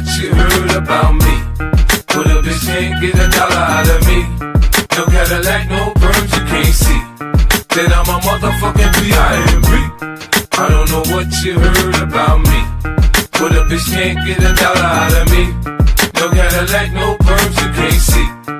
what you heard about me. But a bitch can't get a dollar out of me. No Cadillac, no perms you can't see. Then I'm a motherfucking P.I.M.P. I don't know what you heard about me. But a bitch can't get a dollar out of me. No Cadillac, no perms you can't see.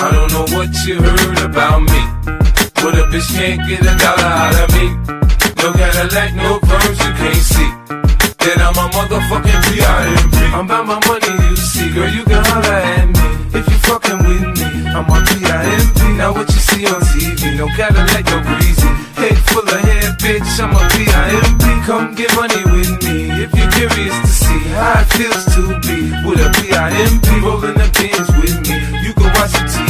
I don't know what you heard about me. But a bitch can't get a dollar out of me. No Cadillac, no perms you can't see. Then I'm a motherfucking P.I.M.P. I'm about my money, you see, girl, you can holler at me. If you fucking with me, I'm a P.I.M.P. Now what you see on TV, no Cadillac, no breezy. Head full of hair, bitch, I'm a P.I.M.P. Come get money with me if you're curious to see how it feels to be with a P.I.M.P. Rolling the pins with me. You can watch the TV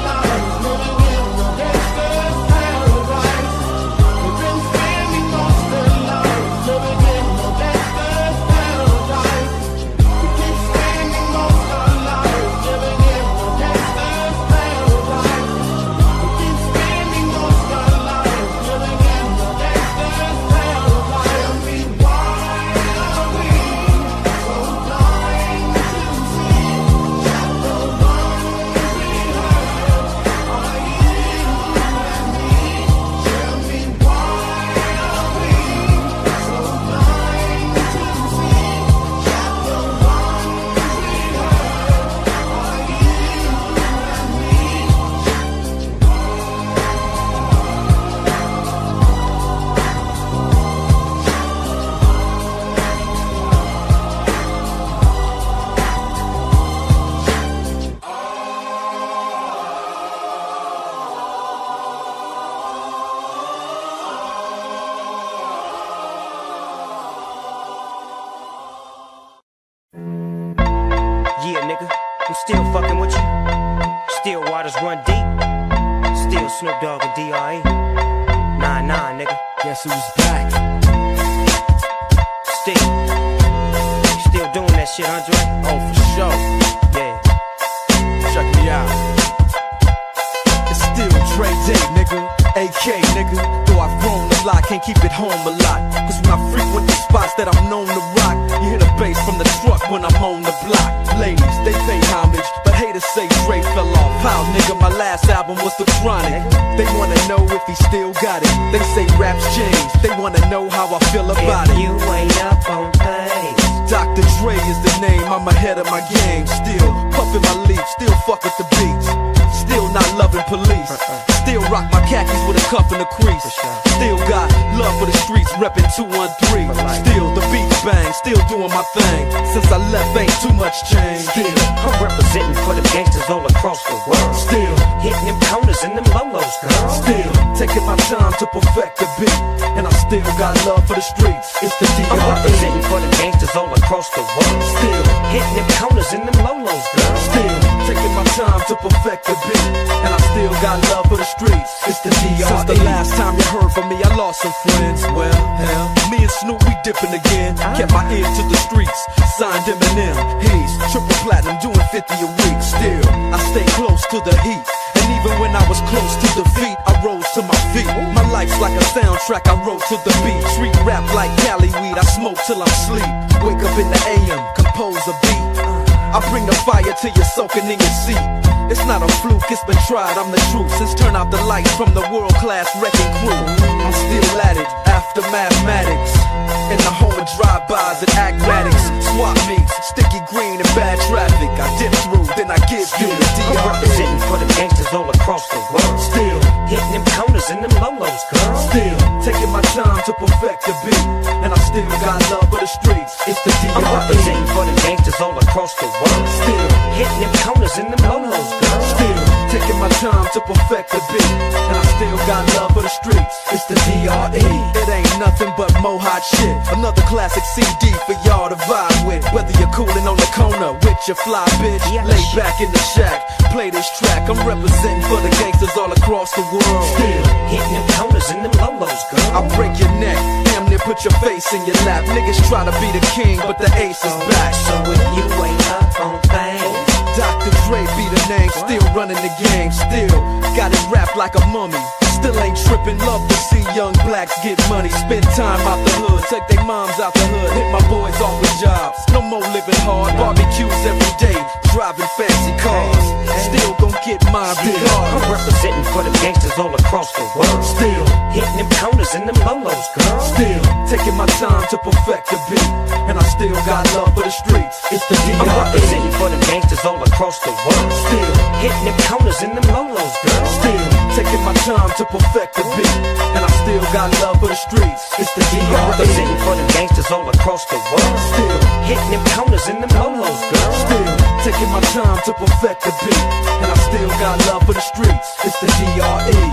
Lap. Niggas try to be the king, but the ace is back. So if you ain't up on things, Dr. Dre be the name, still running the game, still got it wrapped like a mummy. Still ain't tripping, love to see young blacks get money. Spend time out the hood, take their moms out the hood, hit my boys off with jobs. No more living hard, barbecues every day, driving fancy cars. Still gon' get mine I'm representing for the gangsters all across the world. Still, Hitting them counters and them lolos, girl. still taking my time to perfect the beat, and I still got love for the streets. It's the I'm representing for the gangsters all across the world. Still. hitting them counters and them lolos, girl. Still taking my time to perfect the beat, and I still got love for the streets. It's the DRE. representing for the gangsters all across the world. Still, Hitting them counters and them lolos, girl. still taking my time to perfect the beat, and I still got love for the streets. It's the DRE.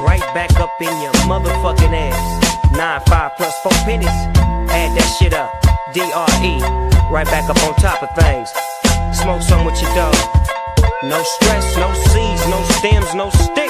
Right back up in your motherfucking ass. Nine five plus four pennies. Add that shit up. DRE. Right back up on top of things. Smoke some with your dog. No stress, no seeds, no stems, no sticks.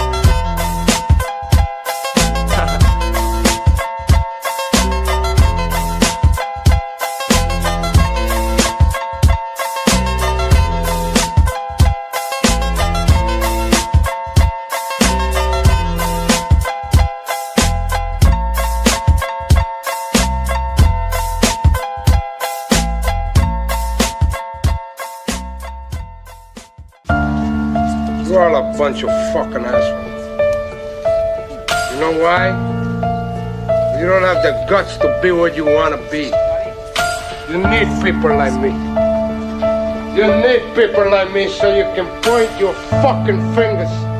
You're all a bunch of fucking assholes. You know why? You don't have the guts to be what you want to be. You need people like me. You need people like me so you can point your fucking fingers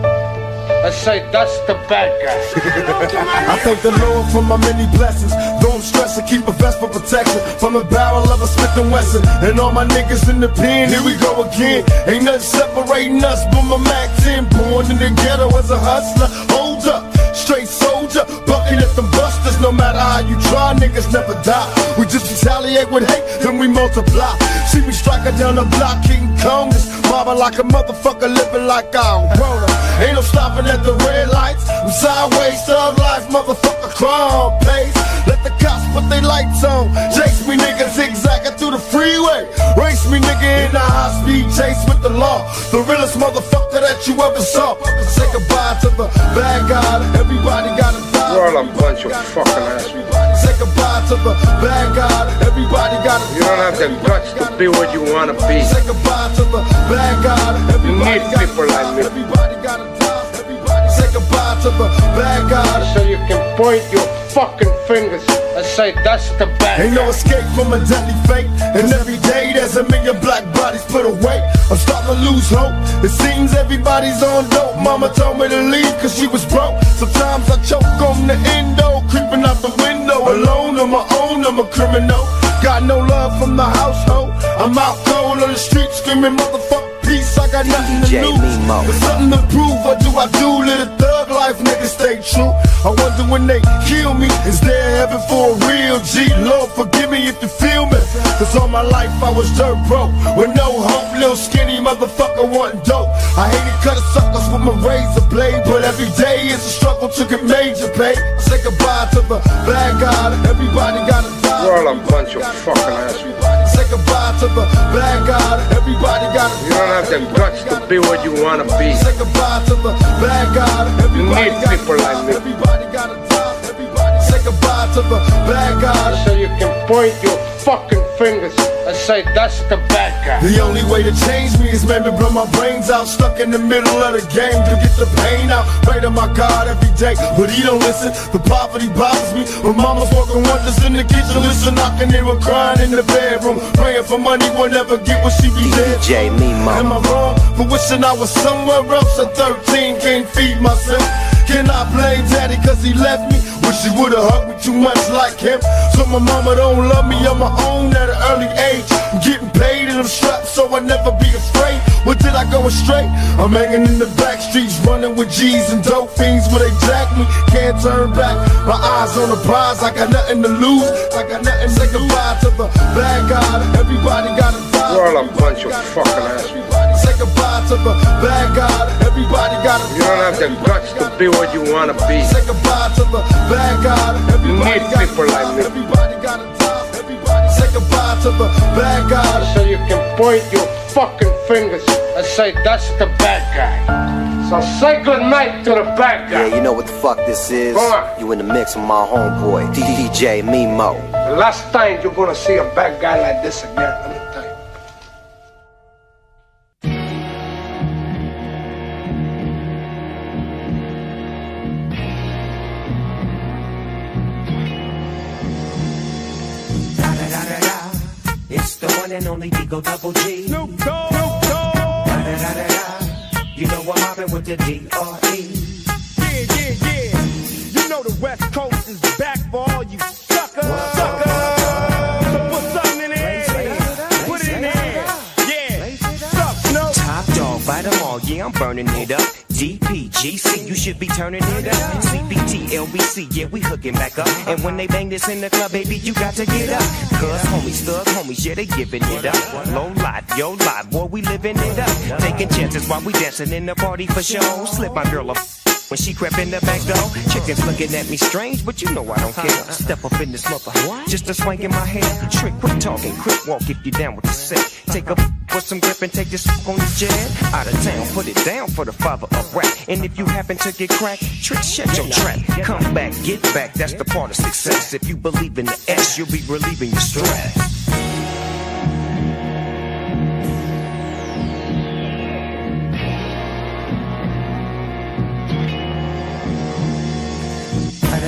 and say, that's the bad guy. I thank the Lord for my many blessings. Though I'm stressing, keep a vest for protection. From the barrel of a Smith and Wesson. And all my niggas in the pen, here we go again. Ain't nothing separating us but my Mac 10. Born in the ghetto as a hustler. Hold up, straight soldier. Bucking at them busters. No matter how you try, niggas never die. We just retaliate with hate, then we multiply. See me striking down the block, King Kong. Just mobbing like a motherfucker, living like I want Ain't no stopping at the red lights. I'm sideways, thug life, motherfucker, crime pace. Cops put their lights on. Chase me, nigga, zigzagging through the freeway. Race me, nigga, in a high speed chase with the law. The realest motherfucker that you ever saw. Say goodbye to the bad guy. Everybody gotta die. You're all a bunch of fucking assholes. Say goodbye to the bad guy. Everybody gotta You don't have the guts to be what you want to be. Say goodbye to the bad guy. Everybody need people like me. Everybody gotta die. Everybody say goodbye to the bad guy. So you can point your fucking fingers and say, that's the bad Ain't no escape from a deadly fate. And every day there's a million black bodies put away. I'm starting to lose hope. It seems everybody's on dope. Mama told me to leave cause she was broke. Sometimes I choke on the endo, creeping out the window. Alone on my own, I'm a criminal. Got no love from the household. I'm out cold on the street screaming, motherfuck peace. I got nothing to DJ lose. Mimo. Something to prove. What do I do? Live a thug life, nigga, stay true. I wonder when they kill me, is there heaven for a real G? Lord, forgive me if you feel me. Cause all my life I was dirt broke. With no hope, little skinny motherfucker wanting dope. I hated cutting suckers with my razor blade. But every day is a struggle to get major pay. I say goodbye to the bad guy. Everybody gotta die. You're all a bunch of fucking gotta die. assholes. Everybody Say goodbye to the bad guy. Everybody gotta You don't have the guts to be what you want to be. Say goodbye to the bad guy. Everybody need people like me. Everybody gotta die. Everybody say goodbye to the bad guy. So you can point your fucking fingers and say, that's the bad guy. The only way to change me is maybe blow my brains out. Stuck in the middle of the game to get the pain out. Pray to my God every day, but he don't listen. The poverty bothers me. My mama's working wonders in the kitchen. Listen, knocking, they were crying in the bedroom. Praying for money, will never get what she be dead. DJ Am Mimo. I wrong for wishing I was somewhere else at 13? Can't feed myself. Can I blame daddy cause he left me? Wish he would've hugged me too much like him. So my mama don't love me on my own at an early age. I'm getting paid and I'm strapped so I never be afraid. What did I go astray? I'm hanging in the back streets, running with G's and dope fiends where they jack me. Can't turn back. My eyes on the prize, I got nothing to lose. I got nothing to say goodbye to the bad guy. Everybody got a die. We're all a bunch of fucking assholes. Everybody say goodbye to the bad guy. Everybody got a You don't have the guts to be what you wanna be. Say goodbye to the bad guy. Everybody need gotta people like me. Everybody gotta die. Everybody say goodbye to the bad guy. So you can point your fucking fingers and say that's the bad guy. So say goodnight to the bad guy. Yeah, you know what the fuck this is? Come on. You in the mix with my homeboy, DJ Mimo. The last time you're gonna see a bad guy like this again, one and only D.O. Double G. Snoop Dogg. Snoop Dogg. Da-da-da-da-da. You know I'm mobbing with the D.R.E. Yeah, yeah, yeah. You know the West Coast is back for all you suckers. Suckers. So put something in there. Put it in there. Yeah. Suck, Snoop. Top dog, bite them all, yeah, I'm burning it up. DPGC, you should be turning it up. CPT, LBC, yeah, we hooking back up. And when they bang this in the club, baby, you got to get up. Cuz homies, thug homies, yeah, they giving it up. Low life, yo life, boy, we living it up. Taking chances while we dancing in the party for show. Slip my girl a when she crept in the back door, chickens looking at me strange, but you know I don't care. Step up in this mother, just a swing in my hair. Trick, quit talking, quick walk if you down with the set. Take a put some grip and take this on the jet. Out of town, put it down for the father of rap. And if you happen to get cracked, trick, shut your trap. Come back, get back, that's the part of success. If you believe in the S, you'll be relieving your stress.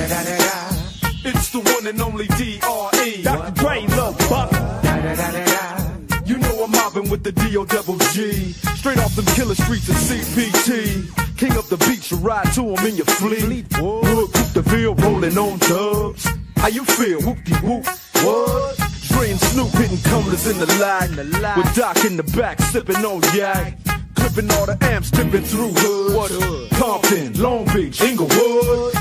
It's the one and only D.R.E. Dr. Dre, Lil Buck. You know I'm mobbing with the D.O. double G. Straight off them killer streets of CPT. King of the beach, you ride to him in your fleet. Wood, Coupe de Ville, rolling on dubs. How you feel? Whoop-de-whoop. What? Dre and Snoop hitting cumblers in the lag. With Doc in the back, sipping on yak. Clipping all the amps, dipping through hoods. What hood? Compton, Long Beach, Inglewood.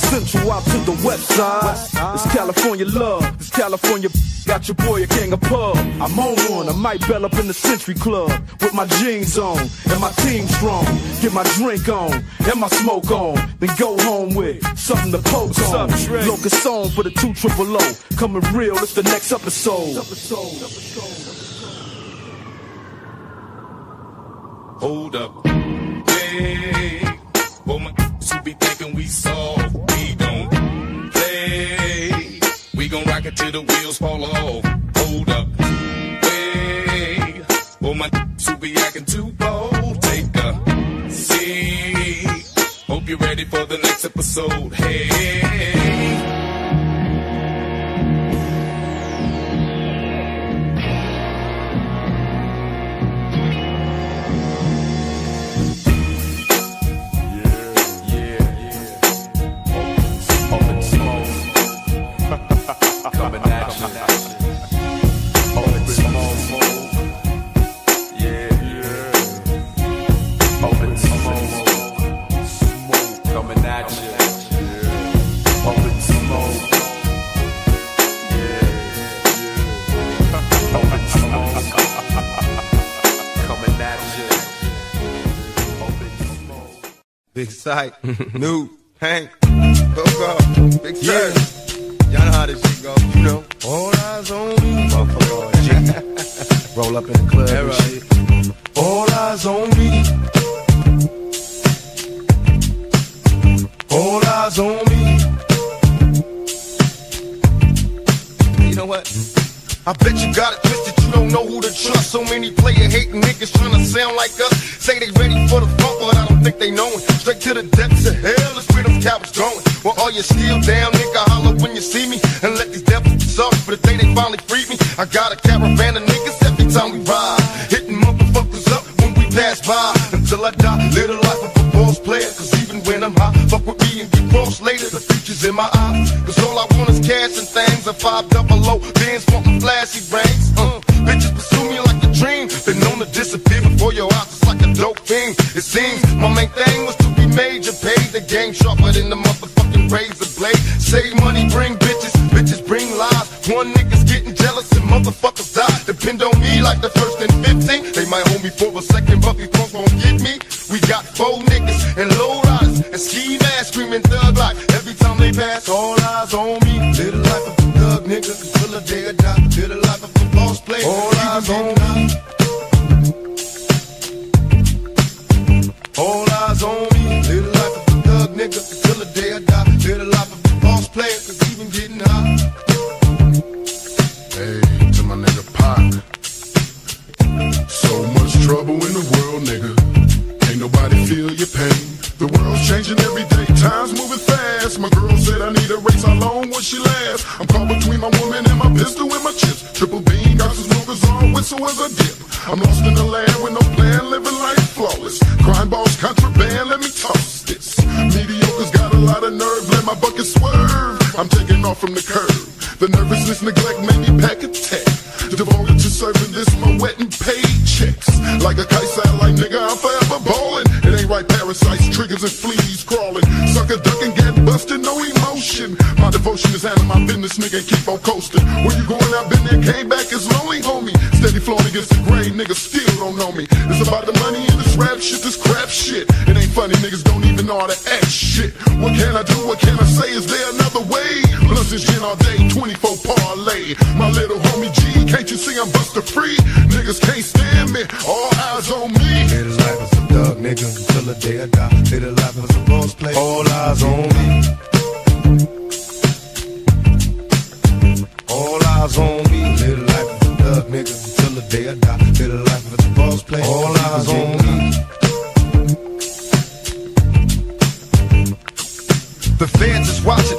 South Central out to the west side. It's California love. It's California. Got your boy a king of pub. I'm on one. I might bell up in the Century Club with my jeans on and my team strong. Get my drink on and my smoke on. Then go home with something to poke on. Locust song for the two triple O. Coming real. It's the next episode. Hold up. Hey, for my who be thinking we soft, gon' rock it till the wheels fall off. Hold up. Hey, for my who be acting too bold, take a seat. Hope you're ready for the next episode. Hey. Coming at you. Open. Yeah, yeah. Open coming at you. Open smoke. Yeah, yeah. Open smoke. Coming at you. Open. Big sight, new, Hank, go go, big yeah. Know how this shit go, you know. All eyes on me, motherfucker. G. Roll up in the club and shit. All eyes on me. All eyes on me. You know what? I bet you got it twisted, you don't know who to trust. So many player hating niggas trying to sound like us. Say they ready for the funk, but I don't think they know it. Straight to the depths of hell is where them cowards going. Well, are you still down, nigga? Holler when you see me. And let these devils suck for the day they finally free me. I got a caravan of niggas every time we ride. Hitting motherfuckers up when we pass by. Until I die, live the life of a boss player. Cause even when I'm high, fuck with me and get cross later. The future's in my eyes. Cause all I want is cash and things. A five double low, bands wantin' flashy rings. Uh, bitches pursue me like a dream. Been known to disappear before your eyes. It's like a dope thing. It seems my main thing was to be major. Paid the game sharper than the Save money, bring bitches, bitches bring lies. One nigga's getting jealous and motherfuckers die. Depend on me like the first and 15. They might hold me for a second, but before won't get me. We got four niggas and low riders and ski masks screaming thug life. Every time they pass, all eyes on me. Live the life of a thug nigga until the day I die. Live the life of a boss player. All eyes on me. On, whistle as a dip. I'm lost in the land with no plan, living life flawless. Crime balls, contraband, let me toss this. Mediocre's got a lot of nerve, let my bucket swerve. I'm taking off from the curb. The nervousness, neglect made me pack a tech. Devoted to serving this, my wet and paid checks. Like a kite satellite, nigga, I'm forever ballin'. It ain't right, parasites, triggers, and fleas crawling. Sucker ducking, get busted, no emotion. My devotion is handling my business, nigga, keep on coasting. Where you going? I've been there, came back, it's lonely, homie. Steady flowing against the grain, niggas still don't know me. It's about the money and this rap shit, this crap shit. It ain't funny, niggas don't even know how to act shit. What can I do? What can I say? Is there another way? Blunts and gin all day, 24 parlay. My little homie G, can't you see I'm buster free? Niggas can't stand me, all eyes on me. The life as a thug nigga until the day I die. Live the life as a boss player. All eyes on me. All eyes on me. little life as a thug nigga day I die. Live the life as a boss player. All eyes on me. The fans is watching,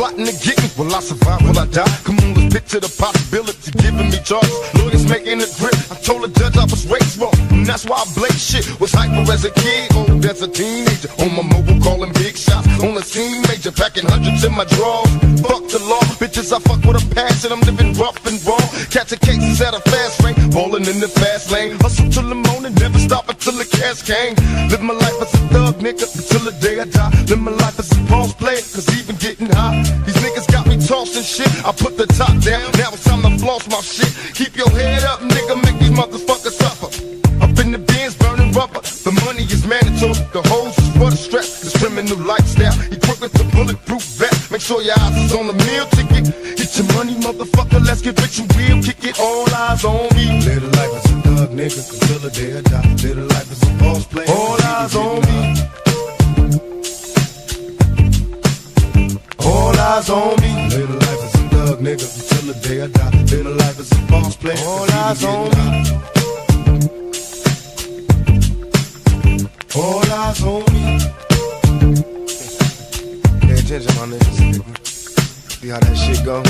plotting to get me. Will I survive? Will I die? Come on, let's picture the possibility. Giving me charges, lawyers making a grip. I told the judge I was raised wrong, and that's why I blaze shit. Was hyper as a kid, old as a teenager. On my mobile, calling big shots. On the scene, major, packing hundreds in my drawers. Fuck the law, bitches, I fuck with a passion. I'm living rough and raw. Catching cases at a fast rate, balling in the fast lane. Hustle till the morning, never stop until the cash came. Live my life as a thug, nigga, until the day I die. Live my life as a boss player, cause even getting high. These niggas got me tossing shit. I put the top down, now it's time to floss my shit. Keep your head up, nigga, make these motherfuckers suffer. Up in the bins, burning rubber. The money is mandatory, the hoes is for the stress. This criminal lifestyle, equipped with the bulletproof vest. Make sure your eyes is on the meal ticket. Get your money, motherfucker, let's get rich and real. Kick it, all eyes on me. Live the life as a thug, nigga, until the day I die. Live the life as a boss player. All eyes on me. Eyes on me. Live the life as a thug, nigga, until the day I die. Live the life as a boss player. All eyes on me. All eyes on me. Pay attention, my niggas. See how that shit go?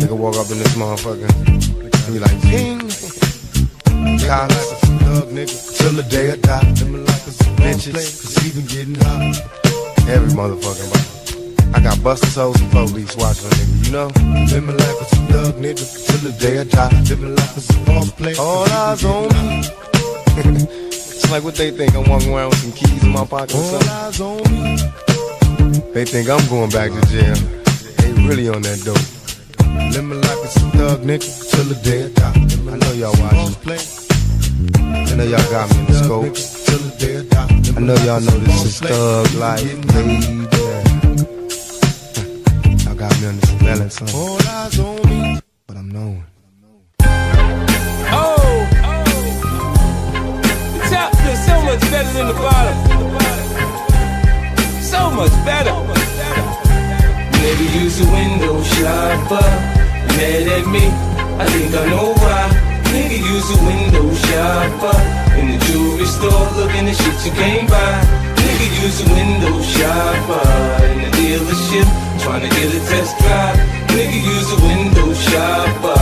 Nigga walk up in this motherfucker. And be like, ping. College. Thug nigga, till the day I die. Life as a player. Cause even getting high. Every motherfucking body. I got busted souls and police watching a nigga, you know? Live my life as a thug nigga, till the day I die. Live my life as a boss player. All eyes on me. it's like what they think. I'm walking around with some keys in my pocket All something. eyes on me. They think I'm going back to jail. They really on that dope. Live my life as a thug nigga, till the day I die. I know y'all watching. I know y'all got me in the scope. nigga, till the day I die. Live I my know y'all know this is thug life, baby. Got me on this melon song, All eyes on me. but I'm knowing. Oh, the top feels so much better than the bottom. So much better. Maybe use a window shopper. Mad at me, I think I know why. Nigga use a window shopper. In the jewelry store, looking at shit you can't buy. Nigga use a window shopper. In the dealership, trying to get a test drive. Nigga use a window shopper.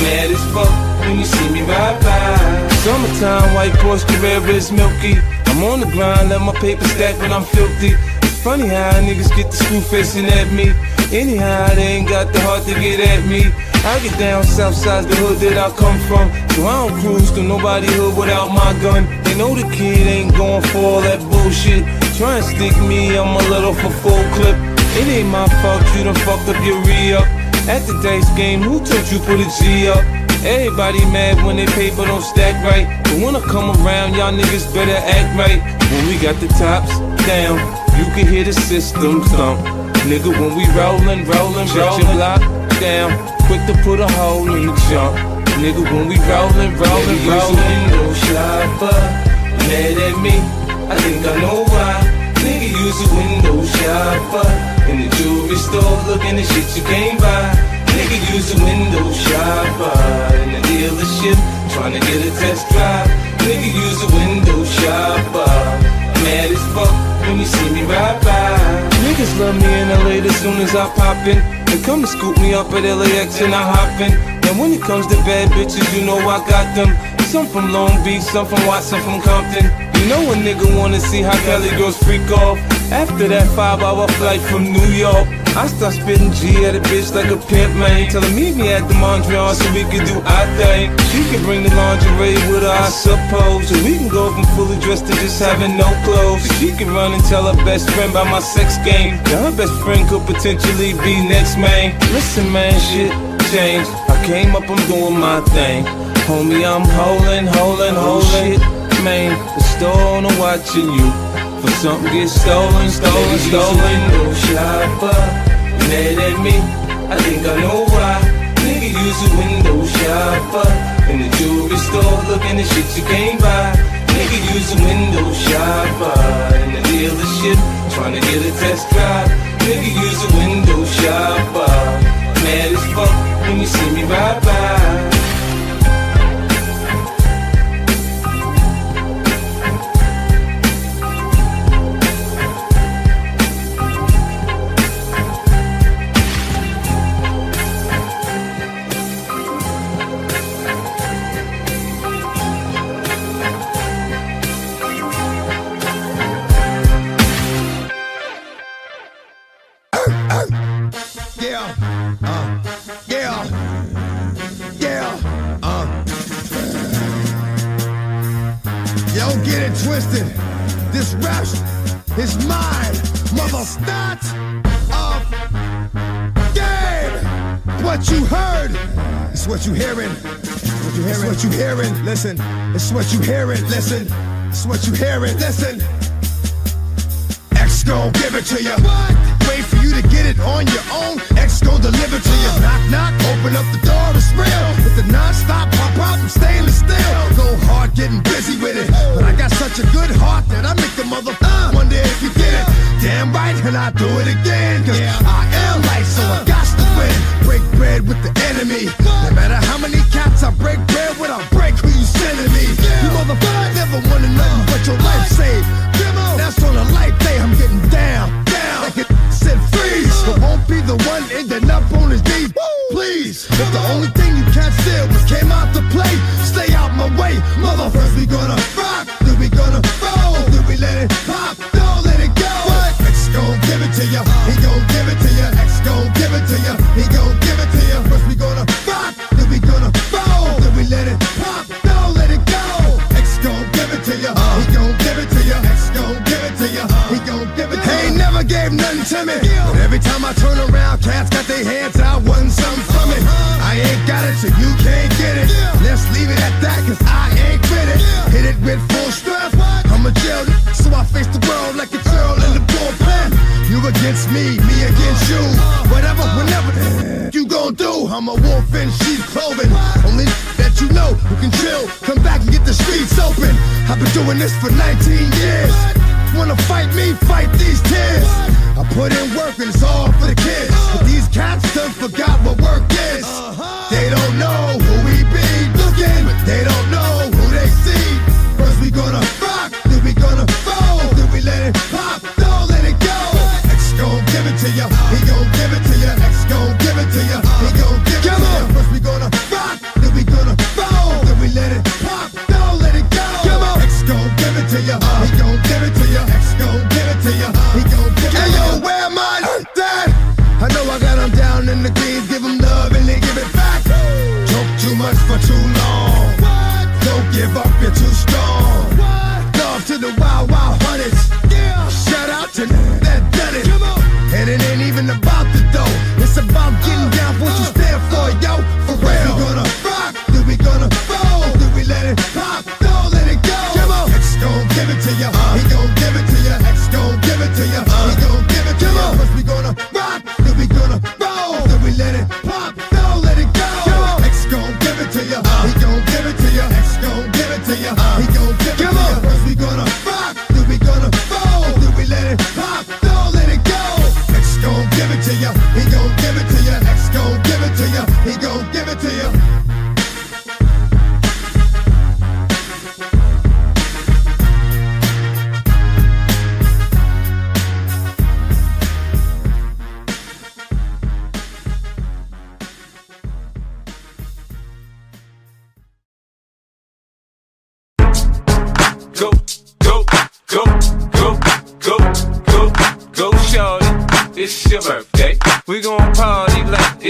Mad as fuck when you see me ride by. Summertime, white Porsche Carrera is milky. I'm on the grind, let my paper stack when I'm filthy. It's funny how niggas get the screw facing at me. Anyhow, they ain't got the heart to get at me. I get down south side the hood that I come from. So I don't cruise to nobody hood without my gun. They know the kid ain't going for all that bullshit. Try and stick me, I'm a little for full clip. It ain't my fault you done fucked up your re-up. At the dice game, who told you put a G up? Everybody mad when they paper don't stack right. But when I come around, y'all niggas better act right. When we got the tops down, you can hear the system thump. Nigga, when we rollin', rollin', rollin', block down, quick to put a hole in the jump. Nigga, when we rollin', rollin', rollin', window shopper, mad at me. I think I know why. Nigga, use a window shopper in the jewelry store, looking at shit you can't buy. Nigga, use a window shopper in the dealership, trying to get a test drive. Nigga, use a window shopper. Mad as fuck when you see me ride by. Niggas love me in LA as soon as I pop in. They come to scoop me up at LAX and I hop in. And when it comes to bad bitches, you know I got them. Some from Long Beach, some from Watson, from Compton. You know a nigga wanna see how Cali girls freak off. After that five hour flight from New York, I start spitting G at a bitch like a pimp, man. Tell her meet me at the Mondrian so we can do our thing. She can bring the lingerie with her, I suppose. So we can go from fully dressed to just having no clothes. She can run and tell her best friend about my sex game. Now her best friend could potentially be next, man. Listen, man, shit changed. I came up, I'm doing my thing. Homie, I'm holding, holding, holding. Oh, Man, the store owner watching you. For something get stolen, stolen, stolen. No shopper, mad at me. I think I know why. Nigga use a window shopper in the jewelry store, looking at shit you can't buy. Nigga use a window shopper in the dealership, trying to get a test drive. Nigga use a window shopper. Mad as fuck when you see me ride by. What you hearing. What you hearing? What you hearing. Listen. It's what you hearing. Listen. It's what you hearing. Listen. X gon' give it to you. Wait for you to get it on your own. X gon' deliver to you. Knock, knock, open up the door, it's real. With the non-stop pop out, I'm stainless steel. Go hard, getting busy with it. But I got such a good heart that I make the mother uh, wonder if you get it. Damn right, and I do it again. Cause I am light, so I got to win. Break bread with the enemy. No matter how many cats I break bread with, I'll break who you sending me. You motherfucker never wanna know what your life saved. That's on a life the one ending up on his knees. Please, if the only thing you can't steal was came out to play, stay out my way. Mother, first we gonna rock, then we gonna roll, then we let it pop, don't let it go. X gon' give it to ya, he gon' give it to ya. X gon' give it to ya, he gon' give it to ya. First we gonna rock, then we gonna roll, then we let it pop, don't let it go. X gon' give it to ya, he gon' give it to ya. X gave nothing to me, but every time I turn around, cats got their hands out, wanting something from it. I ain't got it, so you can't get it. Let's leave it at that, cause I ain't with it. Hit it with full strength. I'm a jail, so I face the world like a girl in the bullpen. You against me, me against you. Whatever, whenever you gon' do. I'm a wolf in sheep's clothing. Only that you know who can chill. Come back and get the streets open. I've been doing this for 19 years. Wanna fight me? Fight these tears. I put in work and it's all for the kids. But these cats done forgot what work is. They don't know who we be looking, but they don't know who they see. First we gonna rock, then we gonna roll, then we let it pop, don't let it go. X gon' give it to ya, ya. He gon' give it to ya. X gon' give it to ya. He gon' give it to ya. Hey yo, where my dad? I know I got him down in the keys. Give him love and they give it back. Talk too much for too long. Don't give up, you're too strong. Love to the wild, wild hunters. Shout out to that done it. And it ain't even about the dough. It's about getting down for what you uh, stand for, uh, yo.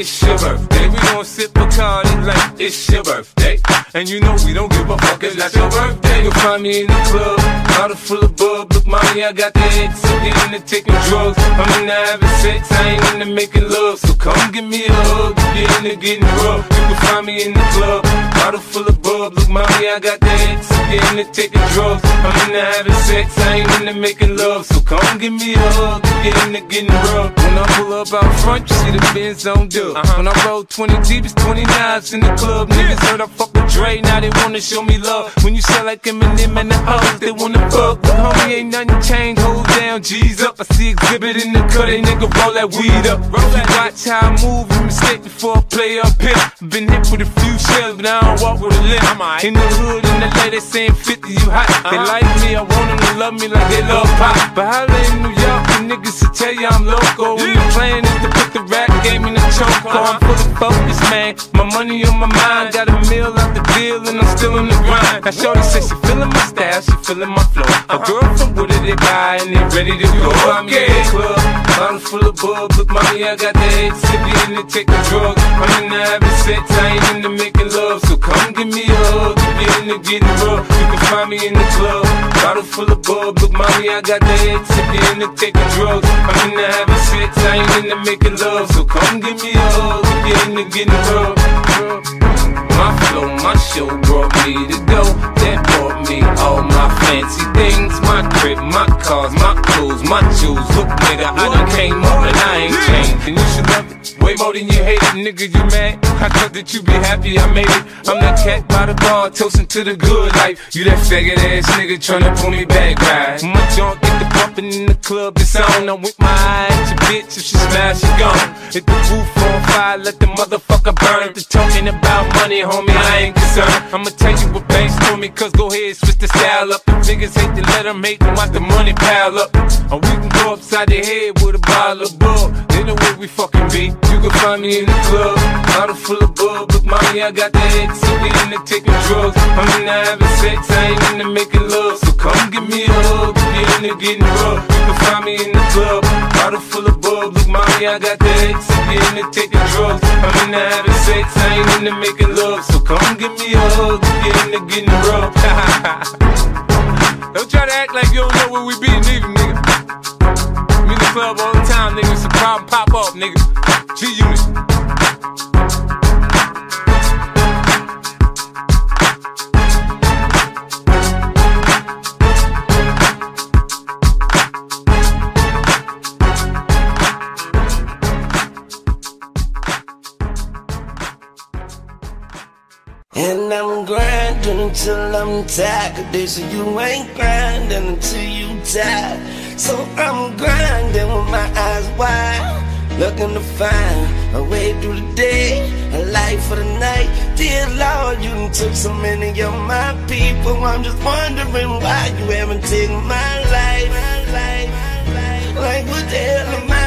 It's your birthday. We gon' sip Bacardi like it's your birthday. And you know we don't give a fuck, it's not your birthday. You'll find me in the club, bottle full of bub. Look, mommy, I got the X, I'm into taking drugs. I'm into having sex, I ain't into making love. So come give me a hug, you're into getting rough. You can find me in the club, bottle full of bub. Look, mommy, I got the X, I'm into taking drugs. I'm into having sex, I ain't into making love. So come give me a hug, you're into getting rough. When I pull up out front, you see the Benz on dub. Uh-huh. When I roll 20 deep, it's 29s in the club. Niggas heard I fuck with Dre, now they wanna show me love. When you sell like Eminem and the hoes, they wanna fuck. But homie, ain't nothing changed, hold down, G's up. I see Xzibit in the cut, they nigga roll that weed up. Roll that watch how I move, you mistake before I play up here. Been hit with a few shells, but I don't walk with a limp. In the hood, in the LA, they saying 50, you hot. They uh-huh. like me, I want them to love me like they love pop. But holla in New York, niggas will tell you I'm loco. When the plan is to put the rap game in the choke. Oh, I'm fully focused, man. My money on my mind, got a meal out the deal, and I'm still in the grind. Now, Shorty says she feeling my style, she feeling my flow. A girl from Wooded, they buy, and they ready to go. I'm in the club, bottle full of bub. Look, mommy, I got the head sippy in the taking drugs. I'm into having sex, I ain't into making love. So come give me a hug, if you're into getting rough. You can find me in the club, bottle full of bub. Look, mommy, I got the head sippy in the taking drugs. I'm into having sex, I ain't into making love. So come give me a hug, if you're into getting rough. My flow, my show brought me to go. That all my fancy things. My crib, my cars, my clothes, my jewels. Look, nigga, I done came up and I ain't changed. And you should love it way more than you hate it, nigga. You mad? I thought that you be happy I made it. I'm that cat by the bar, toasting to the good life. You that faggot ass nigga tryna pull me back, right? My junk get the bumping in the club, it's on. I'm with my eyes, your bitch, if she smash, she gone. Hit the roof on fire, let the motherfucker burn. The talking about money, homie, I ain't concerned. I'ma tell you what banks told me, cause go ahead, switch the style up. The niggas hate to let them them, watch the money pile up. Or we can go upside the head with a bottle of bug. They know where we fucking be. You can find me in the club, bottle full of bug. Look, mommy, I got the head, so we into taking drugs. I'm into having sex, I ain't into making love. So come give me a hug, if you're into getting rough. You can find me in the club, bottle full of bug. Look, mommy, I got the head, so we into taking drugs. I'm into having sex, I ain't into making love. So come give me a hug, if you're into getting rough. don't try to act like you don't know where we be, neither, nigga. I'm in the club all the time, nigga. It's a problem, pop off, nigga. G Unit. And I'm grinding until I'm tired. They say you ain't grinding until you die. So I'm grinding with my eyes wide, looking to find a way through the day, a life for the night. Dear Lord, you took so many of my people. I'm just wondering why you haven't taken my life. Like what the hell am I?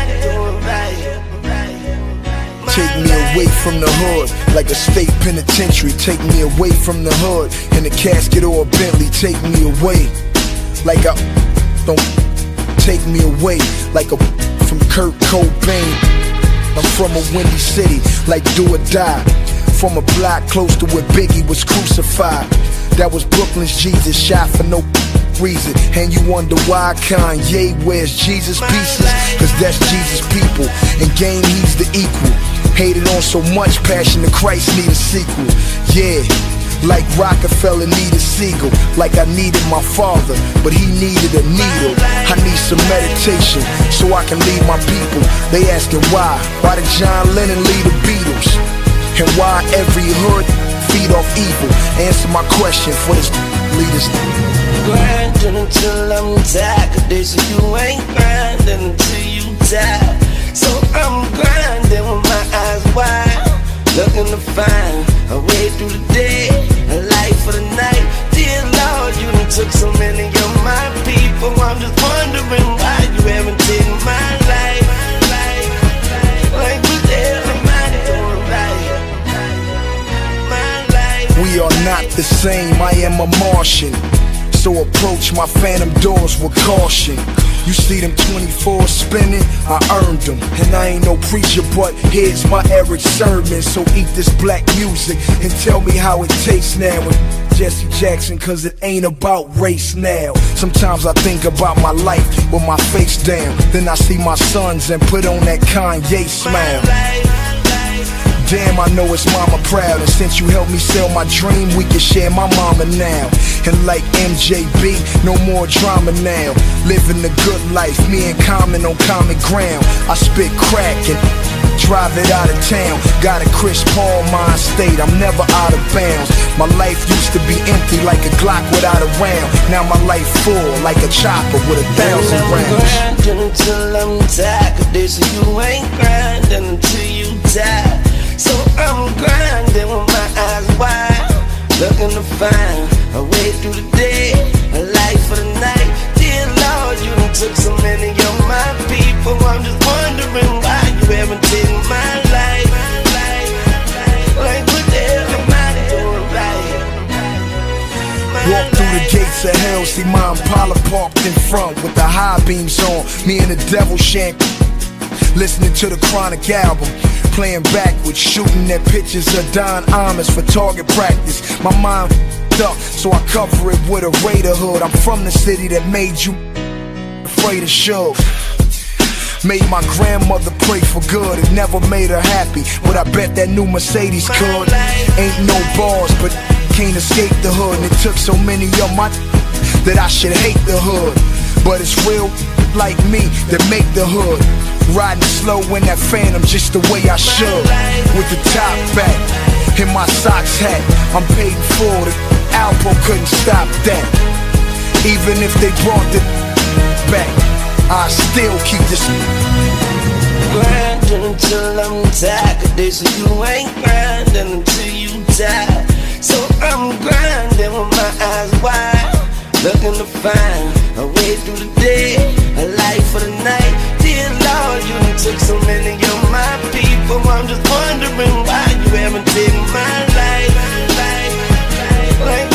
Take me away from the hood, like a state penitentiary. Take me away from the hood, in a casket or a Bentley. Take me away, like a don't take me away, like a from Kurt Cobain. I'm from a windy city, like do or die. from a block close to where Biggie was crucified. That was Brooklyn's Jesus, shot for no reason. And you wonder why Kanye wears Jesus pieces? Cause that's Jesus' people. And game, he's the equal. Hated on so much, Passion to Christ need a sequel. Yeah. Like Rockefeller needed Siegel, like I needed my father, but he needed a needle. I need some meditation so I can lead my people. They asking why? Why did John Lennon lead the Beatles? And why every hood feed off evil? Answer my question for this leaders. grinding until I'm tired. Cause you ain't grinding until you die. So I'm grinding looking to find a way through the day, a life for the night. Dear Lord, you done took so many of my people. I'm just wondering why you haven't taken my life. Like what the hell am I right? My life. We are not the same, I am a Martian. So approach my phantom doors with caution. You see them 24 spinning, I earned them. And I ain't no preacher, but here's my average sermon. So eat this black music and tell me how it tastes now. with Jesse Jackson, cause it ain't about race now. Sometimes I think about my life with my face down. Then I see my sons and put on that Kanye smile. Damn, I know it's mama proud. And since you helped me sell my dream, we can share my mama now. And like MJB, no more drama now. Living the good life, me and Common on common ground. I spit crack and drive it out of town. Got a Chris Paul mind state, I'm never out of bounds. My life used to be empty like a Glock without a round. Now my life full like a chopper with a thousand And I'm rounds. grinding until I'm tired. Cause you ain't grinding until you die. So I'm grinding with my eyes wide, looking to find a way through the day, a life for the night. Dear Lord, you done took so many of my people. I'm just wondering why you haven't taken my life. Like what the hell am I doing right? Walk through the gates of hell, see my Impala parked in front with the high beams on. Me and the devil shank. Listening to the Chronic album, playing backwards, shooting at pictures of Don Imus for target practice. My mind up, so I cover it with a Raider hood. I'm from the city that made you afraid of show. Made my grandmother pray for good. It never made her happy, but I bet that new Mercedes could. Ain't no bars, but can't escape the hood. And it took so many of my that I should hate the hood. But it's real like me that make the hood. Riding slow in that phantom just the way I should. With the top back and my socks hat. I'm paid for the Alpo couldn't stop that. Even if they brought the back, I still keep this. grinding until I'm tired. Cause they say you ain't grinding until you die. So I'm grinding with my eyes wide, looking to find a way through the day, a life for the night. Dear Lord, you done took so many of my people. I'm just wondering why you haven't taken my life. Like what the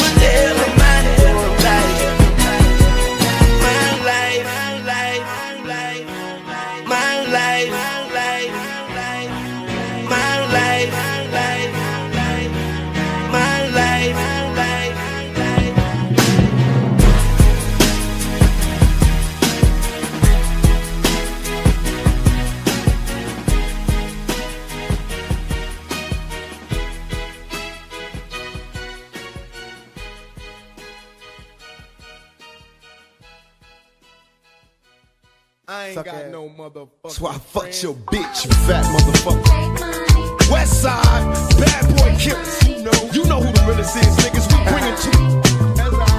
ain't Suck got ass. no motherfucker. That's why I fucked your bitch, you fat motherfucker. West side, bad boy killers. You know, you know who the realest is, niggas. We bring it to you.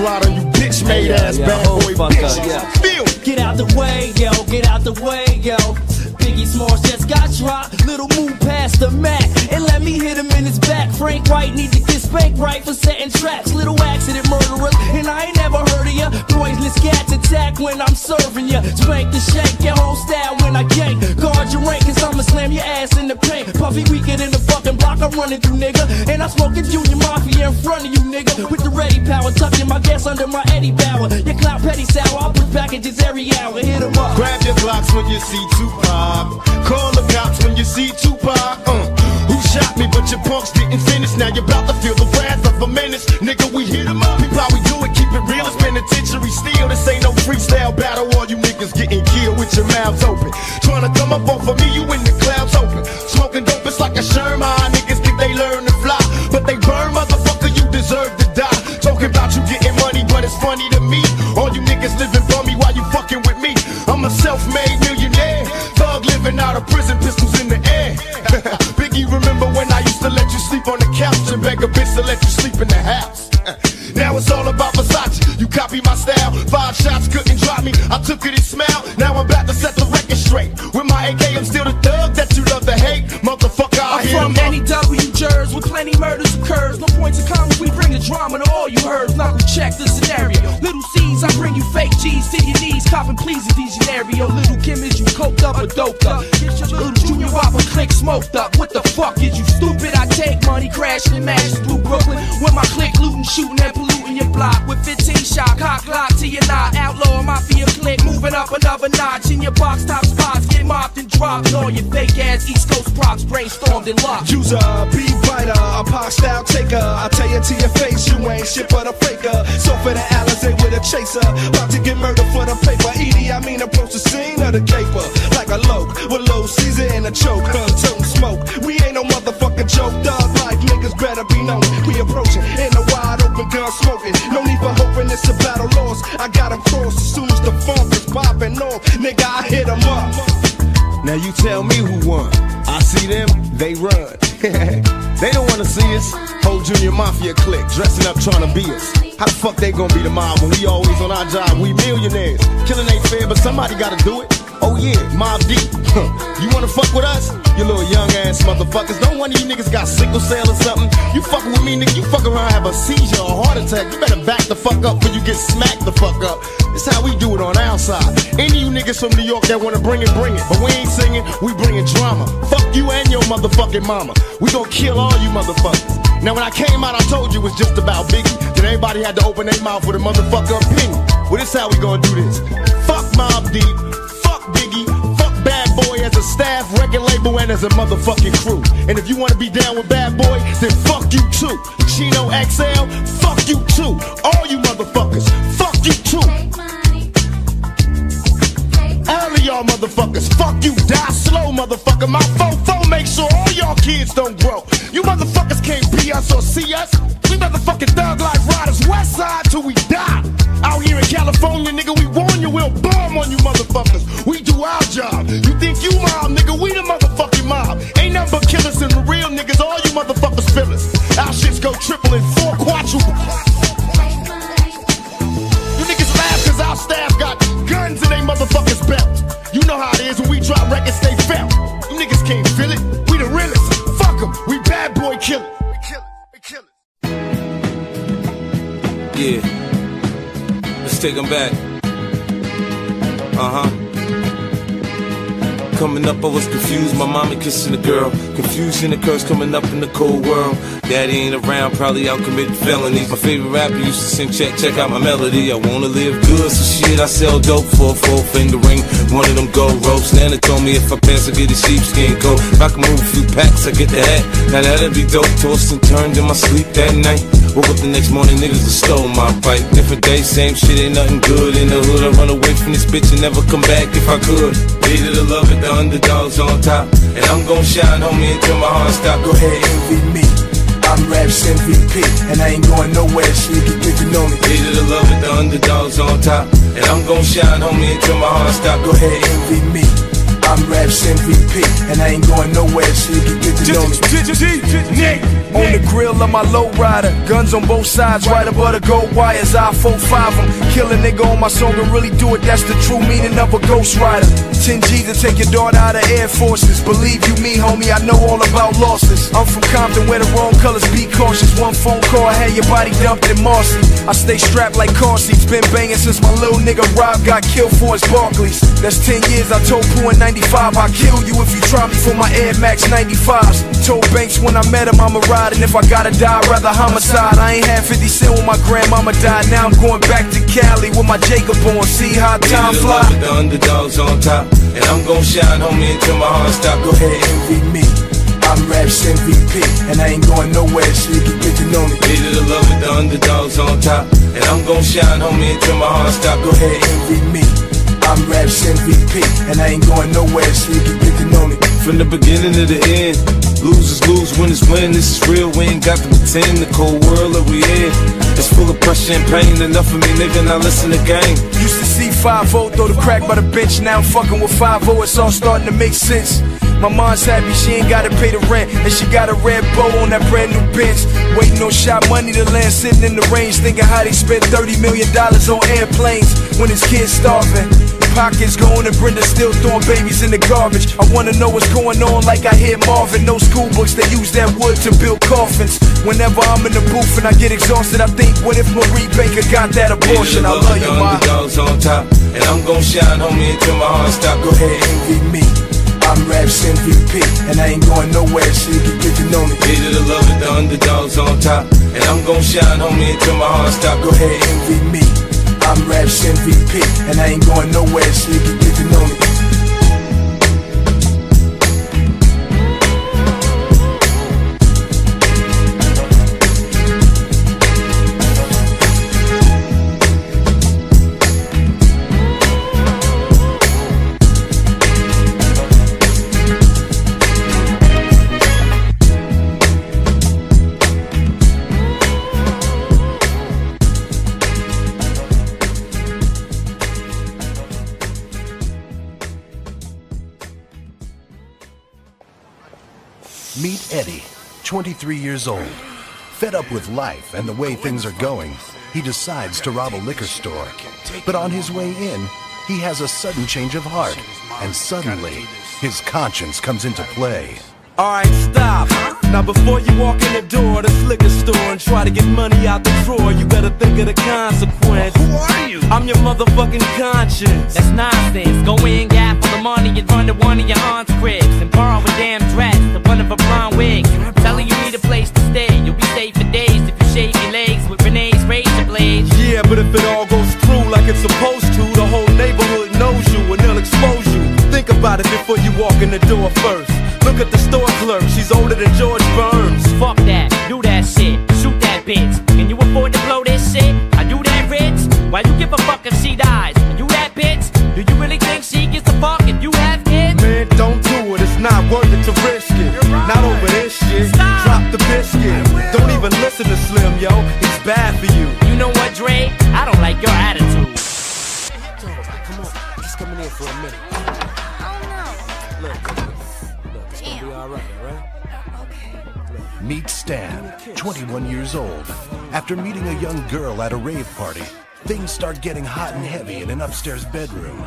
Little homies ride they gonna be the mob when we always on our job? We millionaires. Killing ain't fair, but somebody gotta do it. Oh yeah, Mobb Deep. you wanna fuck with us? You little young ass motherfuckers. Don't one of you niggas got sickle cell or something. You fucking with me, nigga. You fuck around, have a seizure or heart attack. You better back the fuck up before you get smacked the fuck up. This how we do it on our side. Any you niggas from New York that wanna bring it, bring it. But we ain't singing, we bringing drama. Fuck you and your motherfucking mama. We gon' kill all you motherfuckers. Now when I came out, I told you it was just about Biggie. Then everybody had to open their mouth with a motherfucker opinion. Well, this how we gonna do this. Fuck Mobb Deep. Fuck Biggie. Fuck Bad Boy as a staff, record label, and as a motherfucking crew. And if you wanna be down with Bad Boy, then fuck you too. Chino XL, fuck you too. All you motherfuckers, fuck you too. Y'all motherfuckers, fuck you, die slow, motherfucker. My fofo make sure all y'all kids don't grow. You motherfuckers can't be us or see us. We motherfucking thug like riders, west side till we die. Out here in California, nigga, we warn you, we'll bomb on you motherfuckers. We do our job. You think you mob, nigga, we the motherfucking mob. Ain't nothing but killers and the real niggas, all you motherfuckers us. Our shits go triple and four quadruple. You niggas laugh cause our staff got guns in they motherfuckers belt. Know how it is when we drop records, they felt. You niggas can't feel it. We the realest. Fuck 'em. We bad boy killers. We killers. We killers. Yeah. Let's take them back. Uh huh. Coming up, I was confused. My mama kissing a girl. Confusion occurs coming up in the cold world. Daddy ain't around, probably out committing felonies. My favorite rapper used to sing, check, check out my melody. I wanna live good, so shit, I sell dope for a four finger ring. One of them gold ropes. Nana told me if I pass, I get a sheepskin coat. If I can move a few packs, I get the hat. Now that'd be dope. Tossed and turned in my sleep that night. Woke up the next morning, niggas have stole my bike. Different day, same shit, ain't nothing good in the hood. I run away from this bitch and never come back if I could. Leader to love it, the underdogs on top. And I'm gon' shine, homie, until my heart stop. Go ahead, envy me. I'm Raps MVP, and I ain't going nowhere, so you can get to know me. Leader to love it, the underdogs on top. And I'm gon' shine, homie, until my heart stop. Go ahead, envy me. I'm Raps MVP, and I ain't going nowhere, so you can get to know me. On the grill of my lowrider, guns on both sides, right above the gold wires. I 4-5 them, kill a nigga on my song and really do it. That's the true meaning of a ghost rider. 10 G to take your daughter out of Air Forces. Believe you me, homie, I know all about losses. I'm from Compton where the wrong colors be cautious. One phone call, I had your body dumped in Marcy. I stay strapped like car seats, been banging since my little nigga Rob got killed for his Barkleys. That's 10 years, I told Pooh in 95, I'll kill you if you try me for my Air Max 95s. Told Banks when I met him, I'ma ride, and if I gotta die, I'd rather homicide. I ain't had 50 cent when my grandmama died. Now I'm going back to Cali with my Jacob on. See how time With fly. the underdogs on top. And I'm gon' shine, homie, until my heart stop. Go ahead, envy me. I'm Raps MVP, and I ain't going nowhere, so you can get to know me. Leader the love with the underdogs on top. And I'm gon' shine, homie, until my heart stop. Go ahead, envy me. I'm Raps MVP, and I ain't going nowhere, so you can get to know me. From the beginning to the end, losers lose, winners win. This is real, we ain't got to pretend. The cold world that we in is full of pressure and pain. Enough of me, nigga, now listen to game. Used to see 5 throw the crack by the bench. Now I'm fucking with 5 it's all starting to make sense. My mom's happy she ain't gotta pay the rent, and she got a red bow on that brand new Benz. Waiting on shot money to land, sitting in the range, thinking how they spent 30 million dollars on airplanes when his kids starving. Pockets going and Brenda still throwing babies in the garbage. I wanna know what's going on, like I hear Marvin. No school books, they use that wood to build coffins. Whenever I'm in the booth and I get exhausted, I think, what if Marie Baker got that abortion? I love you, ma. underdogs on top. And I'm gon' shine, homie, until my heart stop. Go ahead, envy me. I'm Raps MVP, and I ain't going nowhere, so you can get to know me. Leader the love with the underdogs on top. And I'm gon' shine, homie, until my heart stop. Go ahead, envy me. I'm Raps MVP, and I ain't going nowhere, so you can get to know me. Eddie, 23 years old. Fed up with life and the way things are going, he decides to rob a liquor store. But on his way in, he has a sudden change of heart, and suddenly, his conscience comes into play. Alright, stop. Now before you walk in the door of this liquor store and try to get money out the drawer, you better think of the consequence. Who are you? I'm your motherfucking conscience. That's nonsense. Go in, gap for the money and run to one of your aunt's cribs and borrow a damn dress to one of her brown wigs. Tell you need a place to stay. You'll be safe for days if you shave your legs with Renee's razor blades. Yeah, but if it all goes through like it's supposed to, the whole neighborhood knows you and they'll expose you. Think about it before you walk in the door first. Look at the store clerk, she's older than George Burns. Fuck that, do that shit, shoot that bitch. Can you afford to blow this shit? For a minute. Oh, look, look, look, it's gonna be alright, alright? Oh, Meet Stan, 21 years old. After meeting a young girl at a rave party, things start getting hot and heavy in an upstairs bedroom.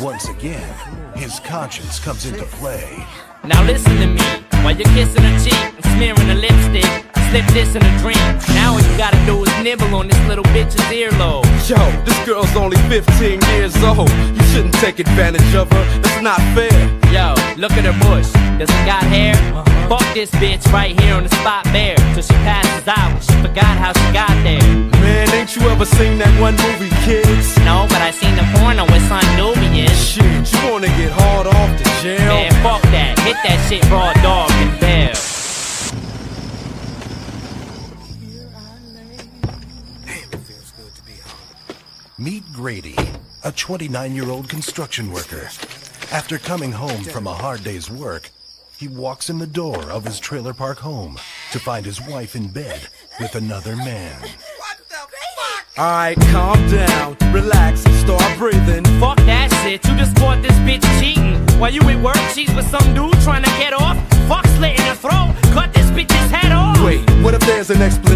Once again, his conscience comes into play. Now listen to me. While you're kissing her cheek and smearing her lipstick, slip this in a dream. Now all you gotta do is nibble on this little bitch's earlobe. Yo, this girl's only 15 years old. You shouldn't take advantage of her. That's not fair. Yo, look at her bush. Does it got hair? Uh-huh. Fuck this bitch right here on the spot bare. Till she passes out. She forgot how she got there. Man, ain't you ever seen that one movie, kids? No, but I seen the porno with Son Nubian. Shit, you wanna get hard off to jail? Man, fuck that. Hit that shit raw dog and bell. Meet Grady, a 29 year old construction worker. After coming home from a hard day's work, he walks in the door of his trailer park home to find his wife in bed with another man. What the fuck? Alright, calm down, relax, and start breathing. Fuck that shit, you just caught this bitch cheating. While you at work, she's with some dude trying to get off. Fuck slit in her throat, cut this bitch's head off. Wait, what if there's an explanation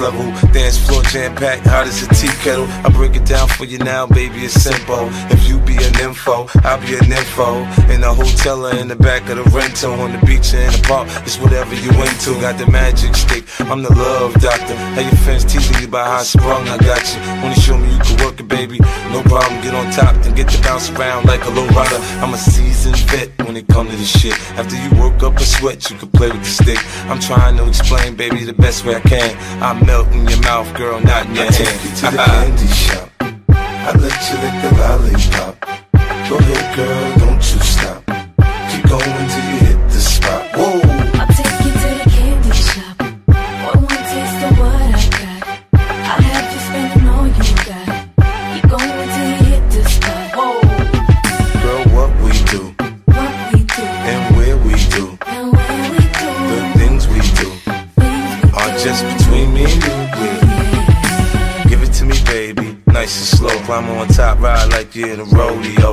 level. Dance floor jam packed, hot as a tea kettle. I break it down for you now, baby, it's simple. If you be an info, I'll be an info. In the hotel or in the back of the rental, on the beach or in the park, it's whatever you into. Got the magic stick, I'm the love doctor. How your friends teasing you about how I sprung, I got you. Wanna show me you can work it, baby? No problem, get on top, then get to bounce around like a low rider. I'm a seasoned vet when it come to this shit. After you work up a sweat, you can play with the stick. I'm trying to explain, baby, the best way I can. I melt in your mouth, girl, not in your I hand. take you to the candy shop. I let you lick the lollipop. Go ahead, girl, don't you stop. Keep going till you hit the spot. Slow. Climb on top, ride like you're in a rodeo.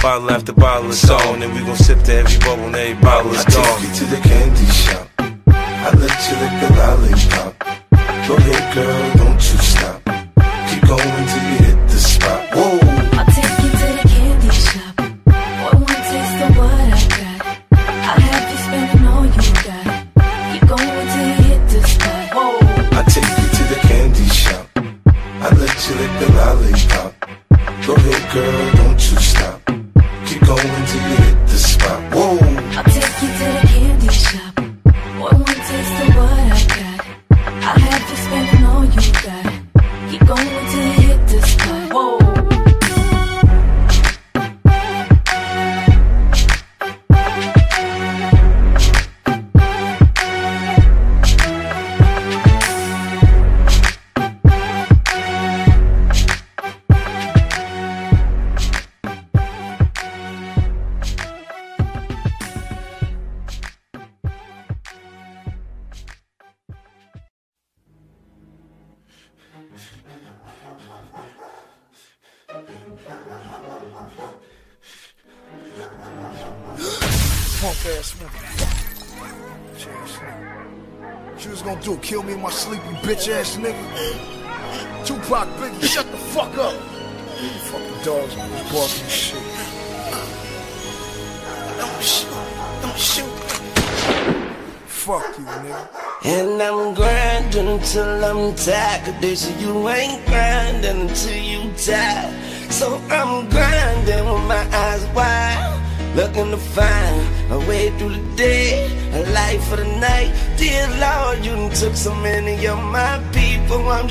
Bottle after bottle is on, and we gon' sip to every bubble and every bottle is I take you to the candy shop. I let you lick the lollipop. Go ahead, girl, don't you stop. Keep going till you hit the spot. Whoa. I'll take you to the candy shop. One more taste of what I got. I'll have you spending all you got. Keep going till you hit the spot. Whoa. I take you to the candy shop. I let you lick the lollipop. Go ahead, girl, don't you stop. Keep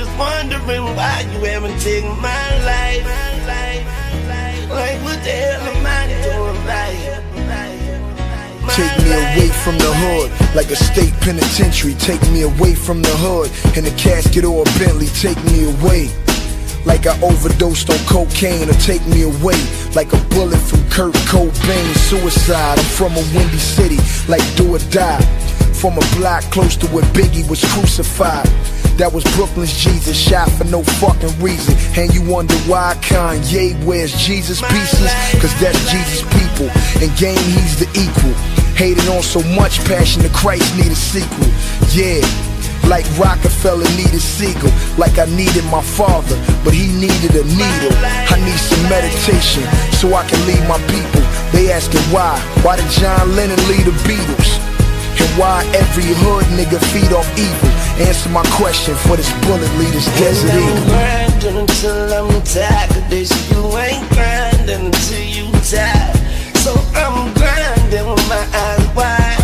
just wondering why you haven't taken my life. Like, what the hell am I doing right? Take me away from the hood, like a state penitentiary. Take me away from the hood, in a casket or a Bentley. Take me away, like I overdosed on cocaine, or take me away, like a bullet from Kurt Cobain. Suicide. I'm from a windy city, like do or die. From a block close to where Biggie was crucified. That was Brooklyn's Jesus, shot for no fucking reason. And you wonder why Kanye wears Jesus pieces? Cause that's Jesus' people. And game, he's the equal. Hated on so much passion, the Christ need a sequel. Yeah. Like Rockefeller needed Siegel, like I needed my father, but he needed a needle. I need some meditation so I can lead my people. They asking why? Why did John Lennon lead the Beatles? Why every hood nigga feed off evil? Answer my question for this bullet leader's desert eagle. grinding until I'm tired. They say you ain't grinding until you tired. So I'm grinding with my eyes wide,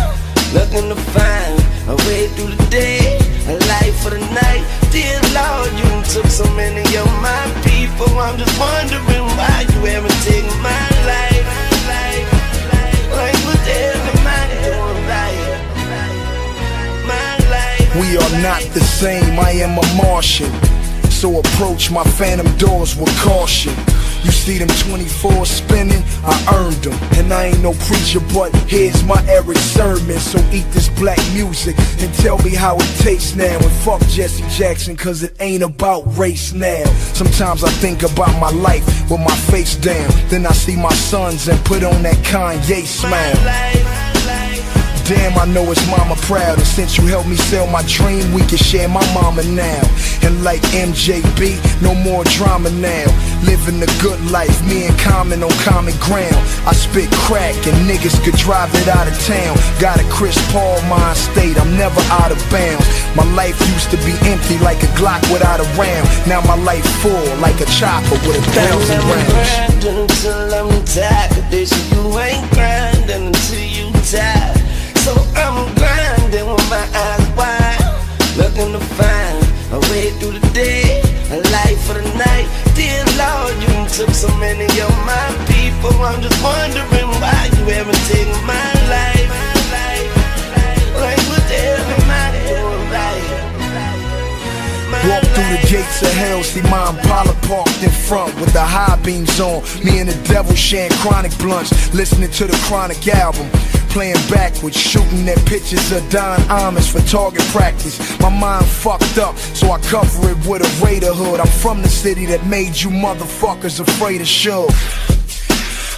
looking to find a way through the day, a life for the night. Dear Lord, you took so many of my people. I'm just wondering why you haven't taken my life. We are not the same, I am a Martian. So approach my phantom doors with caution. You see them 24 spinning, I earned them. And I ain't no preacher, but here's my Erick Sermon. So eat this black music and tell me how it tastes now. And fuck Jesse Jackson, cause it ain't about race now. Sometimes I think about my life with my face down. Then I see my sons and put on that Kanye smile. Damn, I know it's mama proud. And since you helped me sell my dream, we can share my mama now. And like MJB, no more drama now. Living the good life, me and Common on common ground. I spit crack and niggas could drive it out of town. Got a Chris Paul mind state, I'm never out of bounds. My life used to be empty like a Glock without a round. Now my life full like a chopper with a thousand rounds. grinding until I'm tired. Cause you ain't grinding until you tired. Grinding with my eyes wide, looking to find a way through the day, a life for the night. Dear Lord, you took so many of my people. I'm just wondering why you haven't taken my life. Like what the hell am I doing right? Walk through the gates of hell, see my Impala parked in front with the high beams on. Me and the devil sharing chronic blunts, listening to the chronic album. Playing backwards, shooting at pictures of Don Imus for target practice. My mind fucked up, so I cover it with a Raider hood. I'm from the city that made you motherfuckers afraid of show.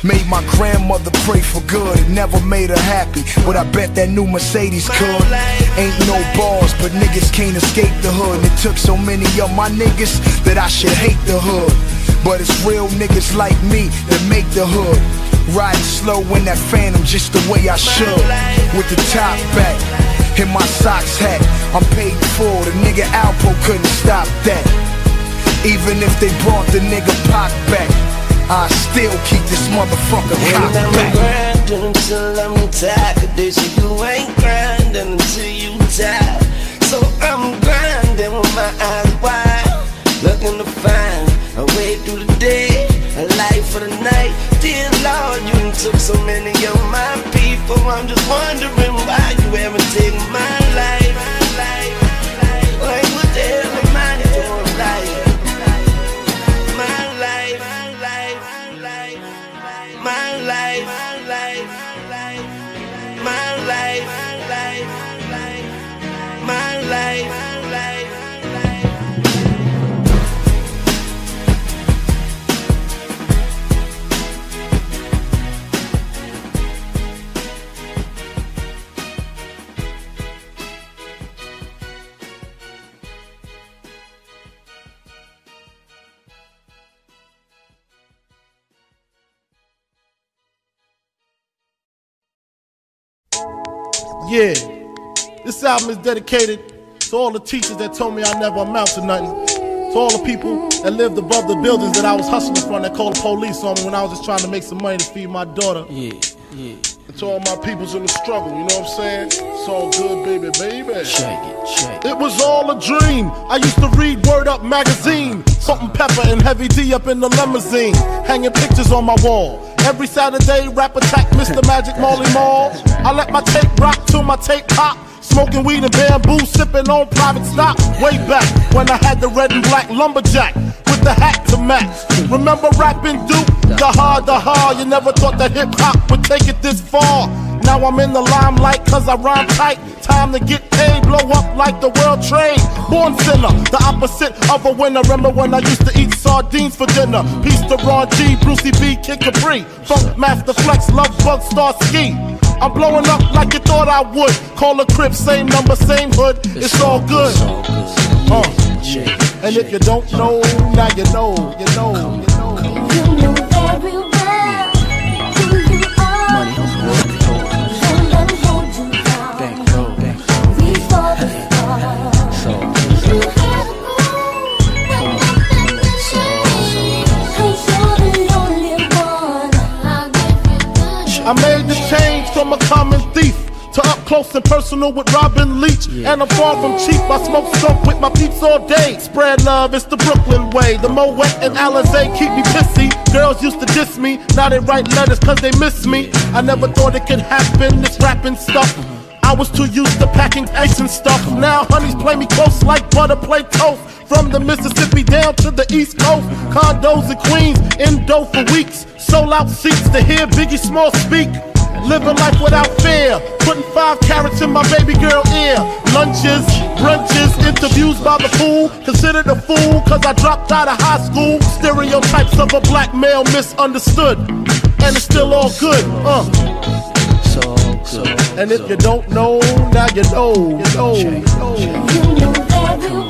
Made my grandmother pray for good. It never made her happy, but I bet that new Mercedes could. Ain't no bars, but niggas can't escape the hood. And it took so many of my niggas that I should hate the hood. But it's real niggas like me that make the hood. Riding slow in that phantom just the way I should. With the top back and my socks hat. I'm paid full, the nigga Alpo couldn't stop that. Even if they brought the nigga Pac back, I still keep this motherfucker cocked back. grinding until I'm tired. They say you ain't grinding until you tired. So I'm grinding with my eyes wide, looking to find a way through the day, a life for the night. Dear Lord, you took so many of my people. I'm just wondering why you haven't taken my life. Yeah. This album is dedicated to all the teachers that told me I never amount to nothing. To all the people that lived above the buildings that I was hustling from that called the police on me when I was just trying to make some money to feed my daughter. Yeah. And to all my peoples in the struggle, you know what I'm saying? It's all good, baby, baby. Shake it, shake It was all a dream. I used to read Word Up magazine. Salt-N-Pepa and Heavy D up in the limousine. Hanging pictures on my wall. Every Saturday, rap attack Mr. Magic Marley Marl. I let my tape rock till my tape pop. Smoking weed and bamboo, sipping on private stock. Way back when I had the red and black lumberjack with the hat to match. Remember rapping Duke? The hard, the hard. You never thought that hip hop would take it this far. Now I'm in the limelight cause I rhyme tight. Time to get paid, blow up like the world trade. Born sinner, the opposite of a winner. Remember when I used to eat sardines for dinner? Peace to Ron G, Brucey B, Kid Capri. Funkmaster Flex, Lovebug, Star Ski. I'm blowing up like you thought I would. Call a crib, same number, same hood. It's, all good. Uh, and if you don't know, now you know, you know, you know. You know very personal with Robin Leach. And I'm far from cheap. I smoke skunk with my peeps all day. Spread love, it's the Brooklyn way. The Moet and Alizé keep me pissy. Girls used to diss me. Now they write letters cause they miss me. I never thought it could happen, this rapping stuff. I was too used to packing ice and stuff. Now honeys play me close like butter play toast. From the Mississippi down to the East Coast, condos in Queens, in dough for weeks. Sold out seats to hear Biggie Small speak. Living life without fear, putting five carats in my baby girl ear. Lunches, brunches, interviews by the fool. Considered a fool cause I dropped out of high school. Stereotypes of a black male misunderstood. And it's still all good, uh. So And if you don't know, now you know, you know, you know. You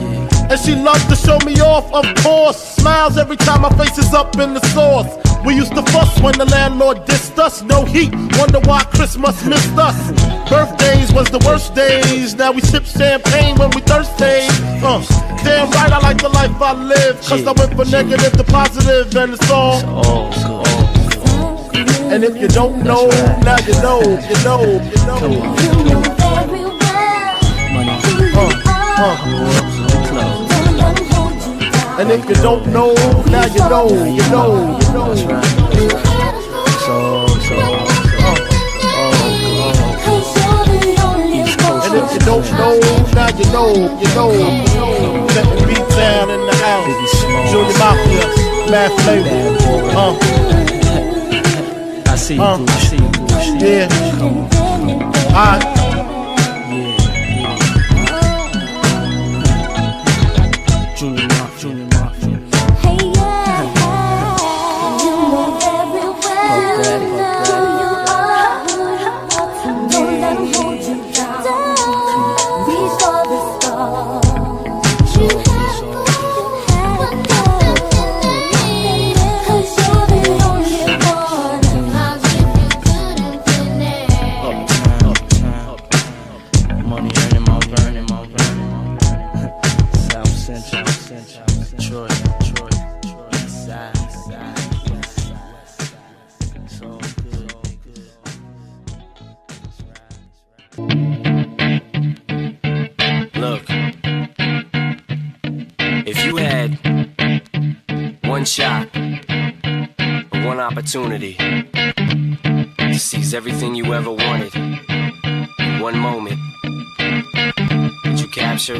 And she loves to show me off, of course. Smiles every time my face is up in the sauce. We used to fuss when the landlord dissed us. No heat, wonder why Christmas missed us. Birthdays was the worst days. Now we sip champagne when we thirsty. Uh, damn right, I like the life I live. Cause I went from negative to positive, and it's all. And if you don't know, now you know, you know, you know. You know very well who you are. And if you don't know, now you know, you know, you know. You're the only one. And if you don't know, now you know, you know, you know. Let the beat down in the house. Junior Mafia, Math Flavor. Uh, I see you, Uh. I see you, boo, I see you. yeah. One shot, one opportunity. To seize everything you ever wanted, one moment, did you capture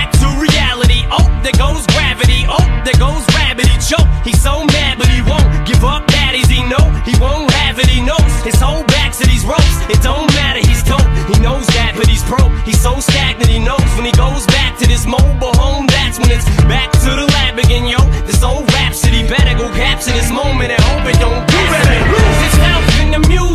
Oh, there goes gravity. Oh, there goes rabbit. He choke. He's so mad, but he won't give up. Daddies, he know he won't have it. He knows his whole back to these ropes. It don't matter. He's dope. He knows that, but he's pro. He's so stagnant. He knows when he goes back to this mobile home. That's when it's back to the lab again, yo. This old rhapsody better go capture this moment and hope it don't do better. Lose his mouth in the music.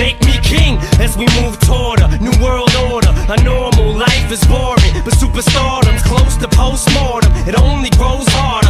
make me king as we move toward a new world order. A normal life is boring, but superstardom's close to postmortem. It only grows harder.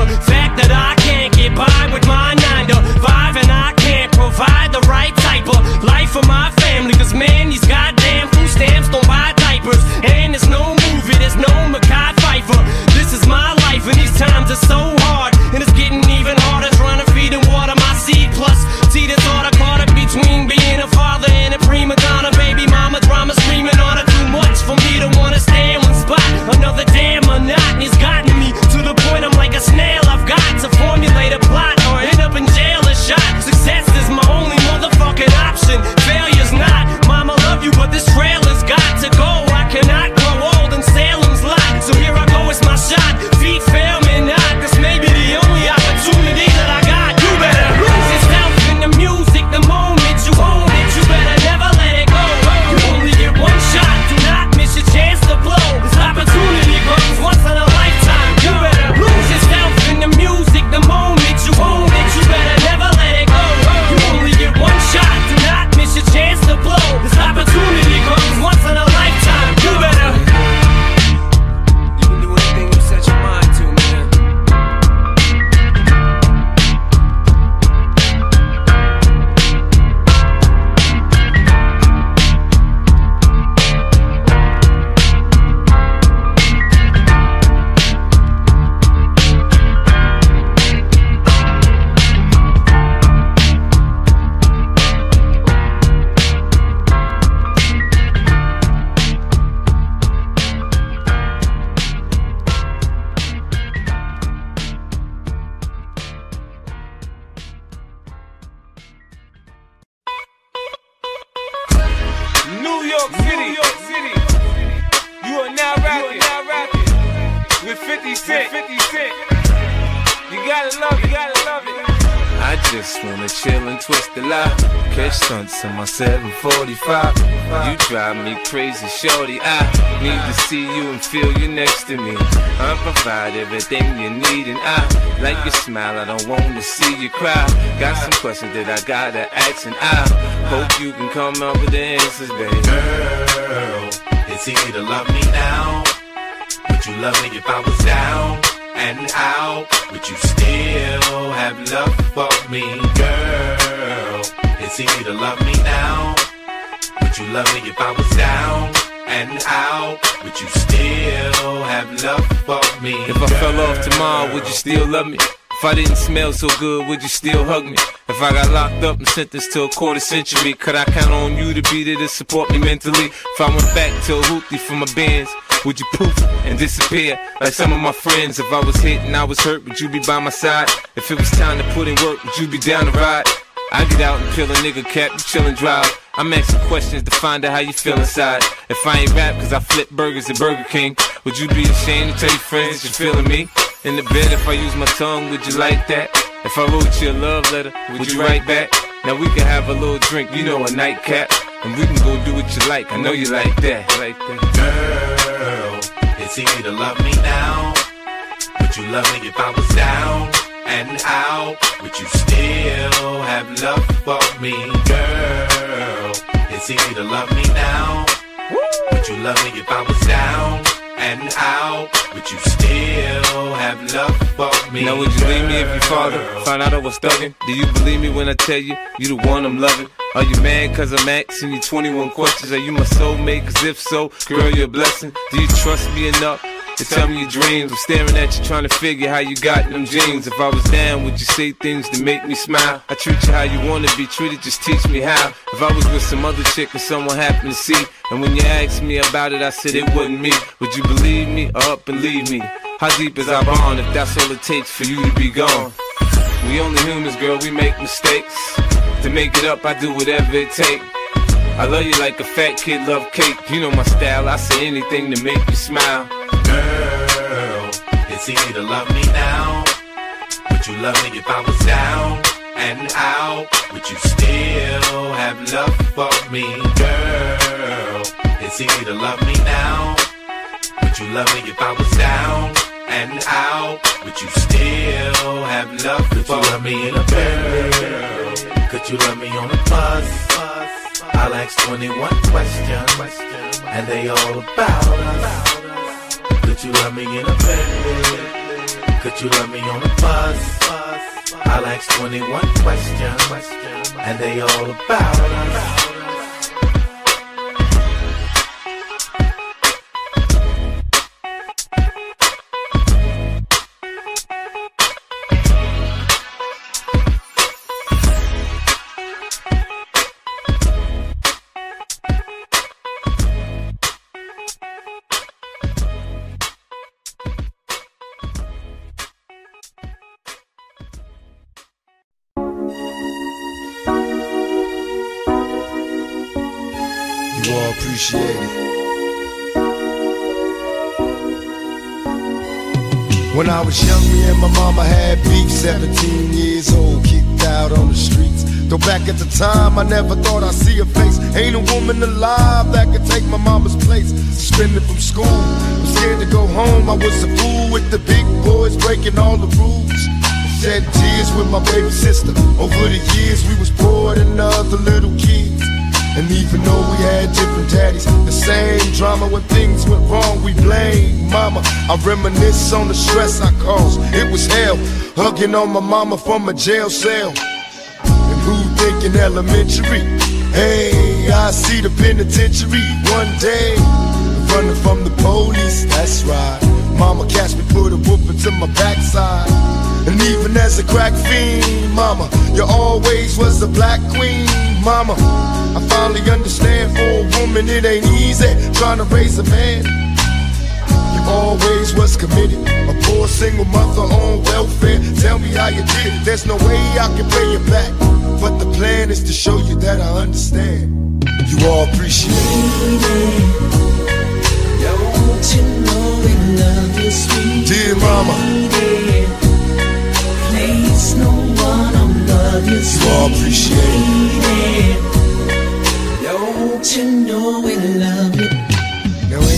crazy, shorty. I need to see you and feel you next to me. I provide everything you need, and I like your smile. I don't wanna see you cry. Got some questions that I gotta ask, and I hope you can come up with the answers, baby. Girl, it's easy to love me now. Would you love me if I was down and out? Would you still have love for me, girl? It's easy to love me now. Would you love me if I was down and out? Would you still have love for me? If I fell off tomorrow, would you still love me? If I didn't smell so good, would you still hug me? If I got locked up and sentenced to a quarter century, could I count on you to be there to support me mentally? If I went back to a hoopty for my bands, would you poof and disappear like some of my friends? If I was hit and I was hurt, would you be by my side? If it was time to put in work, would you be down to ride? I get out and peel a nigga cap, you chillin' drive. I'm asking questions to find out how you feel inside. If I ain't rap cause I flip burgers at Burger King, would you be ashamed to tell your friends you're feeling me? In the bed, if I use my tongue, would you like that? If I wrote you a love letter, would you write back? Now we can have a little drink, you know, a nightcap. And we can go do what you like, I know you like that. Like that. Girl, it's easy to love me now. Would you love me if I was down and out? Would you still have love for me, girl? It's easy to love me now. Would you love me if I was down and out? Would you still have love for me? Now would you leave me if your father found out I was thugging? Do you believe me when I tell you you the one I'm loving? Are you mad cause I'm asking you 21 questions? Are you my soulmate? Cause if so, girl, you're a blessing. Do you trust me enough? To tell me your dreams, I'm staring at you trying to figure how you got them jeans. If I was down, would you say things to make me smile? I treat you how you wanna be treated, just teach me how. If I was with some other chick and someone happened to see, and when you asked me about it, I said it wasn't me. Would you believe me or up and leave me? How deep is our bond if that's all it takes for you to be gone? We only humans, girl, we make mistakes. To make it up, I do whatever it takes. I love you like a fat kid love cake. You know my style, I say anything to make you smile. Girl, it's easy to love me now. Would you love me if I was down and out? Would you still have love for me, girl? It's easy to love me now. Would you love me if I was down and out? Would you still have love Could for you love me in a girl? Could you love me on a bus? I'll ask 21 questions, and they all about us. Could you love me in a bed? Could you love me on a bus? I'll ask 21 questions, and they all about us. When I was young, me and my mama had beef. 17 years old, kicked out on the streets. Though back at the time, I never thought I'd see a face. Ain't a woman alive that could take my mama's place. Suspended from school, I'm scared to go home. I was a fool with the big boys breaking all the rules. Shed tears with my baby sister. Over the years, we was poor than other little kids. And even though we had different daddies, the same drama when things went wrong, we blame mama. I reminisce on the stress I caused. It was hell, hugging on my mama from a jail cell. And who thinking elementary? Hey, I see the penitentiary one day. Running from the police, that's right. Mama catch me, put a whooping to my backside. And even as a crack fiend, mama, you always was a black queen, mama. I finally understand for a woman it ain't easy trying to raise a man. You always was committed, a poor single mother on welfare. Tell me how you did it. There's no way I can pay you back, but the plan is to show you that I understand. You all appreciate it. Don't you know we love you, sweet Dear mama. Place no one above You all appreciate it. Don't you know we love you?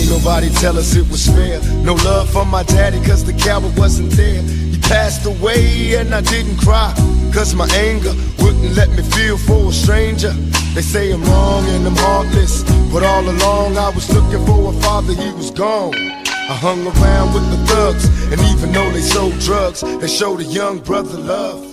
Nobody tell us it was fair. No love for my daddy, cause the coward wasn't there. He passed away and I didn't cry. Cause my anger wouldn't let me feel for a stranger. They say I'm wrong and I'm heartless. But all along I was looking for a father, he was gone. I hung around with the thugs, and even though they sold drugs, they showed a young brother love.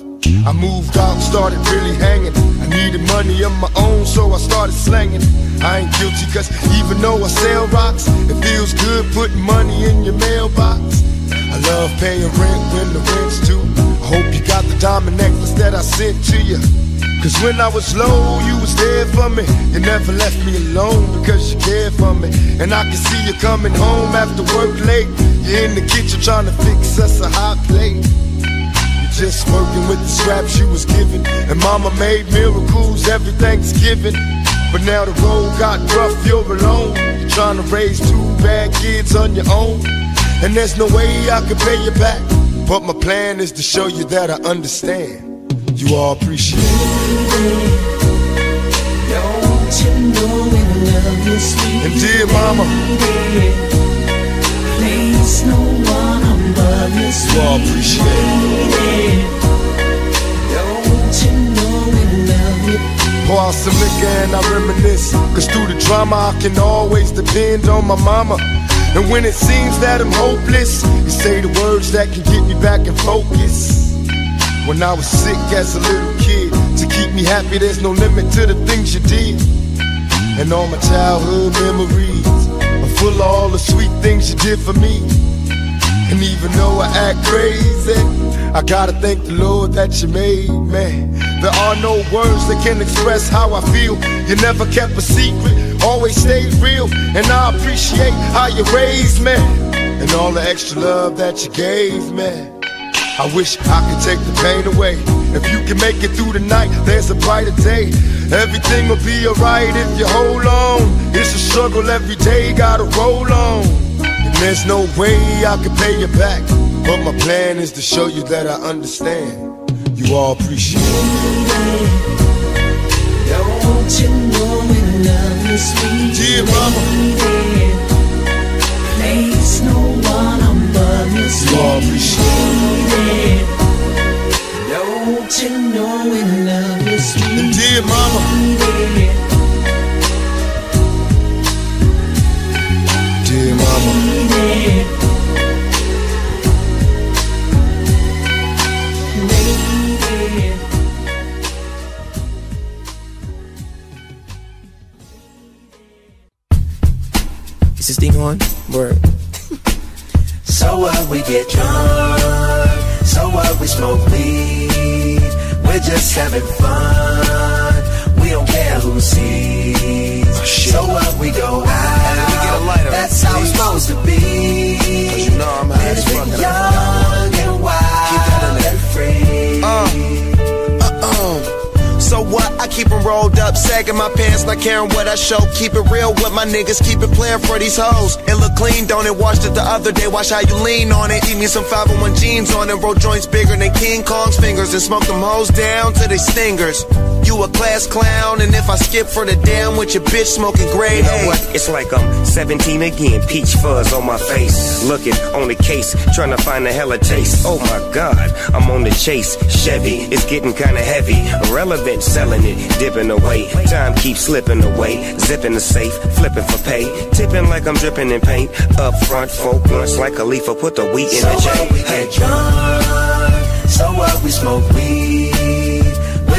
I moved out started really hanging. I needed money of my own, so I started slanging. I ain't guilty, cause even though I sell rocks, it feels good putting money in your mailbox. I love paying rent when the rent's due. I hope you got the diamond necklace that I sent to you. Cause when I was low, you was there for me. You never left me alone because you cared for me. And I can see you coming home after work late. You're in the kitchen trying to fix us a hot plate. You're just working with the scraps you was given. And mama made miracles every Thanksgiving. But now the road got rough, you're alone. You're trying to raise two bad kids on your own. And there's no way I can pay you back. But my plan is to show you that I understand. You all appreciate it. And dear mama, Place no one above you, you all appreciate it. Pour out some liquor and I reminisce. Cause through the drama, I can always depend on my mama. And when it seems that I'm hopeless, you say the words that can get me back in focus. When I was sick as a little kid, to keep me happy, there's no limit to the things you did. And all my childhood memories are full of all the sweet things you did for me. And even though I act crazy, I gotta thank the Lord that you made me. There are no words that can express how I feel. You never kept a secret, always stayed real. And I appreciate how you raised me. And all the extra love that you gave me. I wish I could take the pain away. If you can make it through the night, there's a brighter day. Everything will be alright if you hold on. It's a struggle every day, gotta roll on. And there's no way I can pay you back. But my plan is to show you that I understand. You all appreciate it. Don't you know we love you, sweet Dear mama. Place no one above you, You all appreciate it. Don't you know we love you, sweet And dear mama. Dear mama. Is this thing on? Word. So what we get drunk, so what we smoke weed. We're just having fun. We don't care who sees. Oh, so what we go out. That's how it's supposed to be. Cause you know I'm high as fuck. Young and wild and free. Uh-uh. So what? I keep keep 'em rolled up, sagging my pants, not caring what I show. Keep it real with my niggas, keep it playing for these hoes. It look clean, don't it? Washed it the other day, watch how you lean on it. Eat me some 501 jeans on it, roll joints bigger than King Kong's fingers, and smoke them hoes down to they stingers. You a class clown, and if I skip for the damn with your bitch smoking gray. You know what? It's like I'm 17 again, peach fuzz on my face. Looking on the case, trying to find a hella taste. Oh my god, I'm on the chase. Chevy, it's getting kinda heavy. Irrelevant, selling it, dipping away. Time keeps slipping away. Zipping the safe, flipping for pay. Tipping like I'm dripping in paint. Up front, four blunts like a leaf, put the wheat in So the what chain. we get drunk, so what we smoke weed.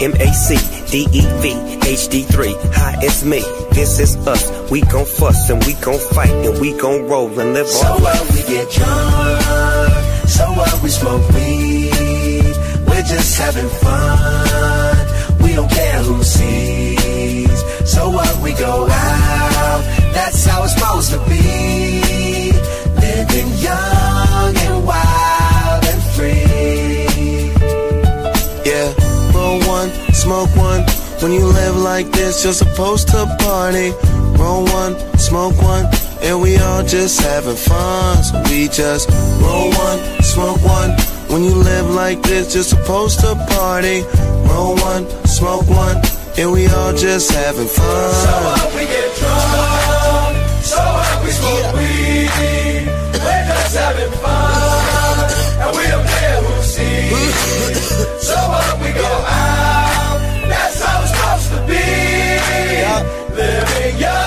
MAC, DEV, HD3. Hi, it's me. This is us. We gon' fuss and we gon' fight and we gon' roll and live So our what we get drunk, so what we smoke weed, we're just having fun. We don't care who sees. So what we go out, that's how it's supposed to be. Living young and wild smoke one. When you live like this, you're supposed to party. Roll one, smoke one, and we all just having fun. So we just roll one, smoke one. When you live like this, you're supposed to party. Roll one, smoke one, and we all just having fun. So what we get drunk, so what we smoke weed, we're just having fun, and we don't care who sees. So what we go out, Living young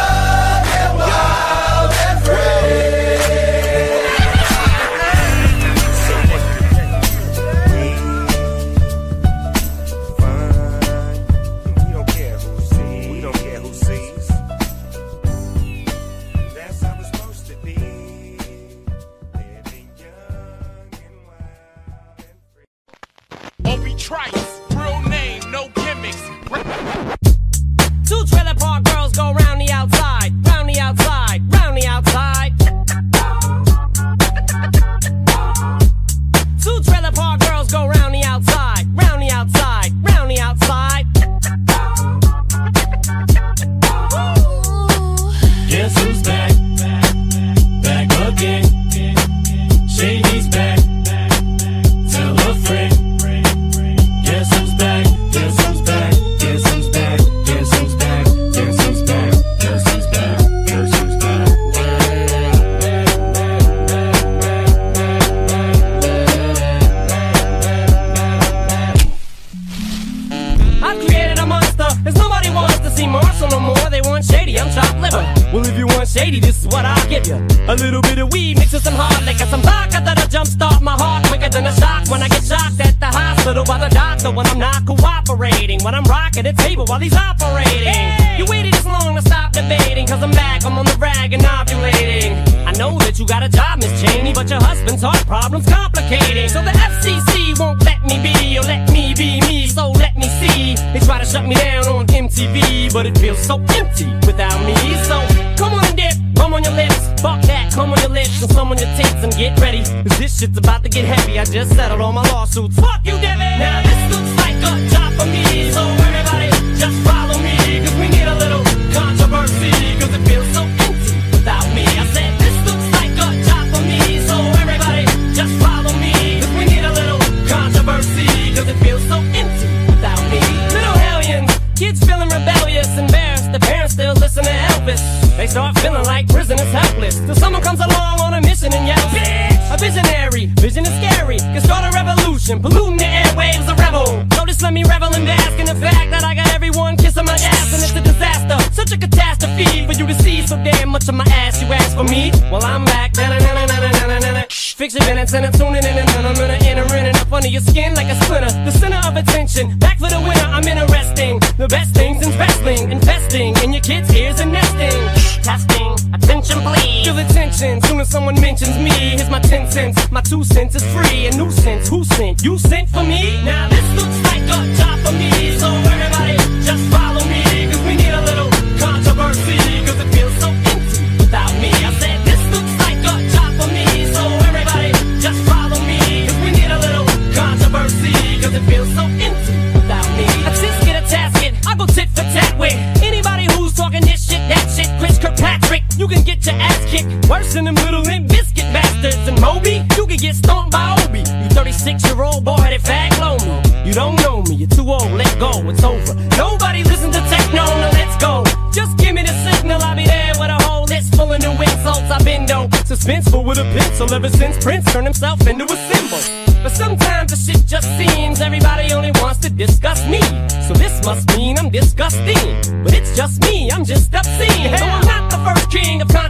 When the table while he's operating. You waited this long to stop debating, cause I'm back. I'm on the rag and ovulating. I know that you got a job, Miss Cheney, but your husband's heart problem's complicating. So the FCC won't let me be or let me be me. So let me see. They try to shut me down on MTV, but it feels so empty without me. So come on and dip, come on your lips. Fuck that, come on your lips and some on your tits and get ready. Cause this shit's about to get heavy. I just settled all my lawsuits. Fuck you, Debbie. Now just follow me. Cause we need a little controversy. Cause it feels so empty without me. I said this looks like a job for me. So everybody just follow me. Cause we need a little controversy. Cause it feels so empty without me. Little hellions, kids feeling rebellious, embarrassed. The parents still listen to Elvis. They start feeling like prisoners helpless. Till someone comes along on a mission and yells, Bitch! A visionary, vision is scary. Can start a revolution, polluting Well, I'm back. Fix your minutes and I'm tuning in and I'm gonna enter in and up under your skin like a splinter. The center of attention, back for the winner. I'm interesting. The best things in wrestling, investing in your kids' ears and nesting. Testing, attention please. Feel the tension soon as someone mentions me. Here's my ten cents, my two cents is free. A nuisance, who sent? You sent for me? Now this looks like a job for me. So everybody just follow And them little Limp Bizkit bastards. And Moby, you could get stomped by Obie. You 36 year old boy that fag. You don't know me, you're too old, let go, it's over. Nobody listen to techno, now let's go. Just give me the signal, I'll be there with a whole list full of new insults. I've been no suspenseful with a pencil ever since Prince turned himself into a symbol. But sometimes the shit just seems everybody only wants to discuss me. So this must mean I'm disgusting. But it's just me, I'm just obscene. Though I'm not the first king of con-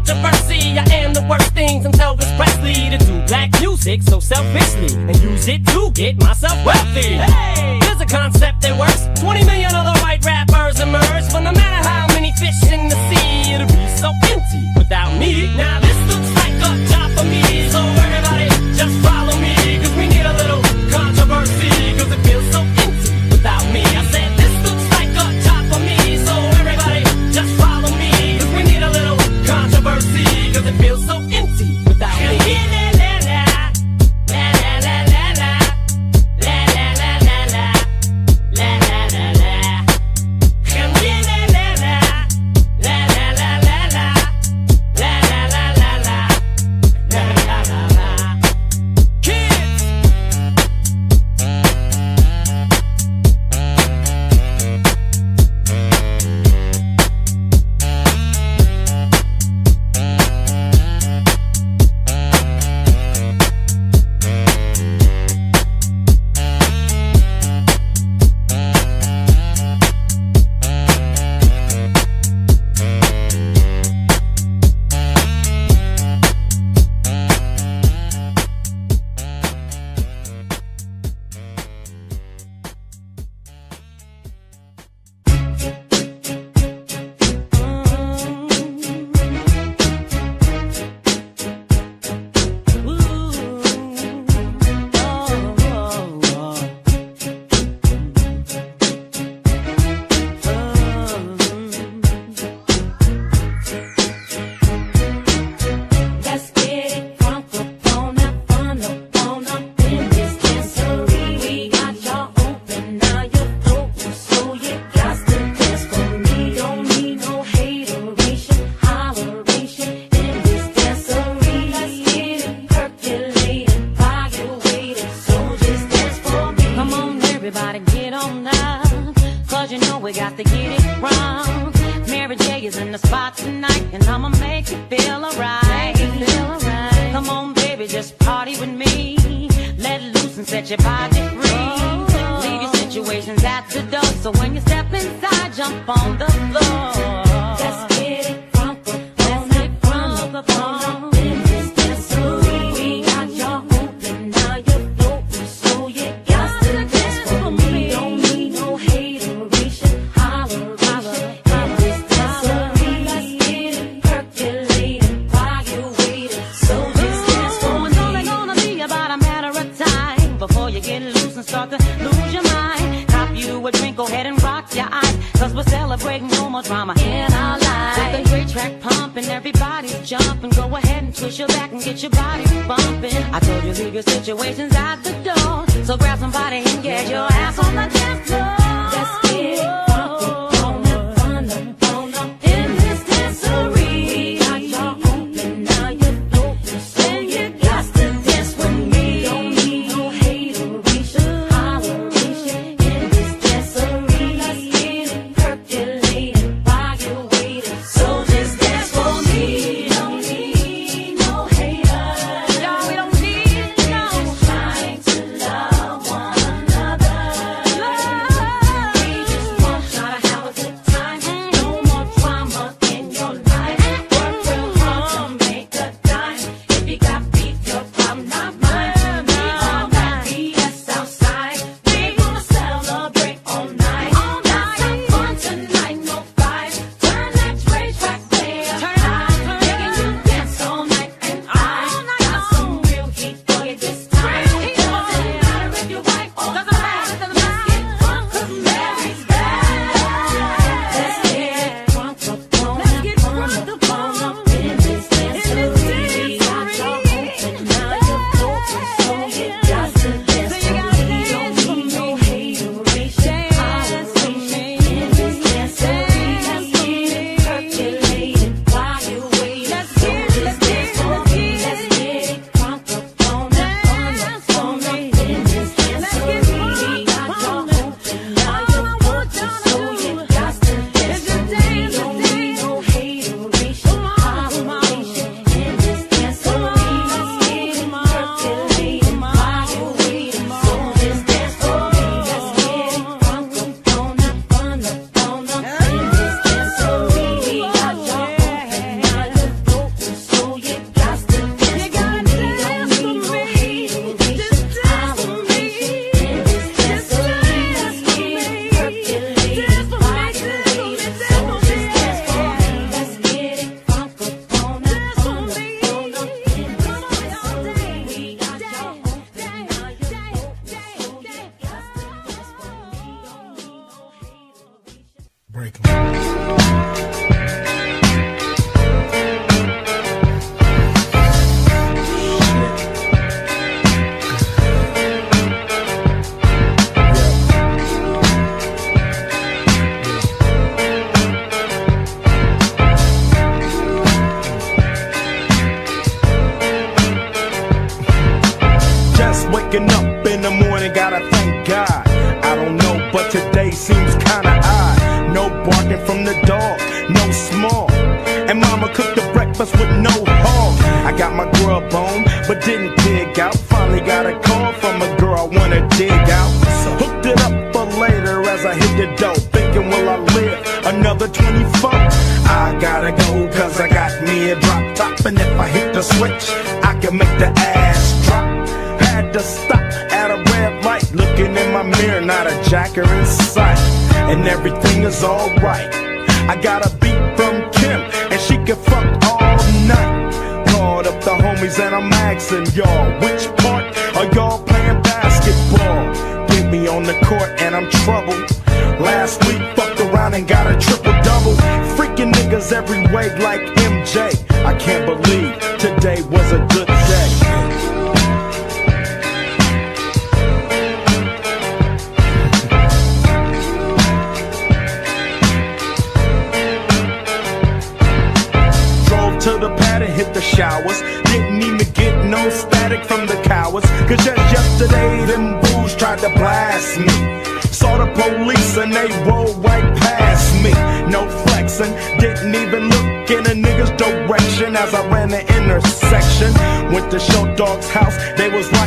so selfishly and use it to get myself wealthy. Hey!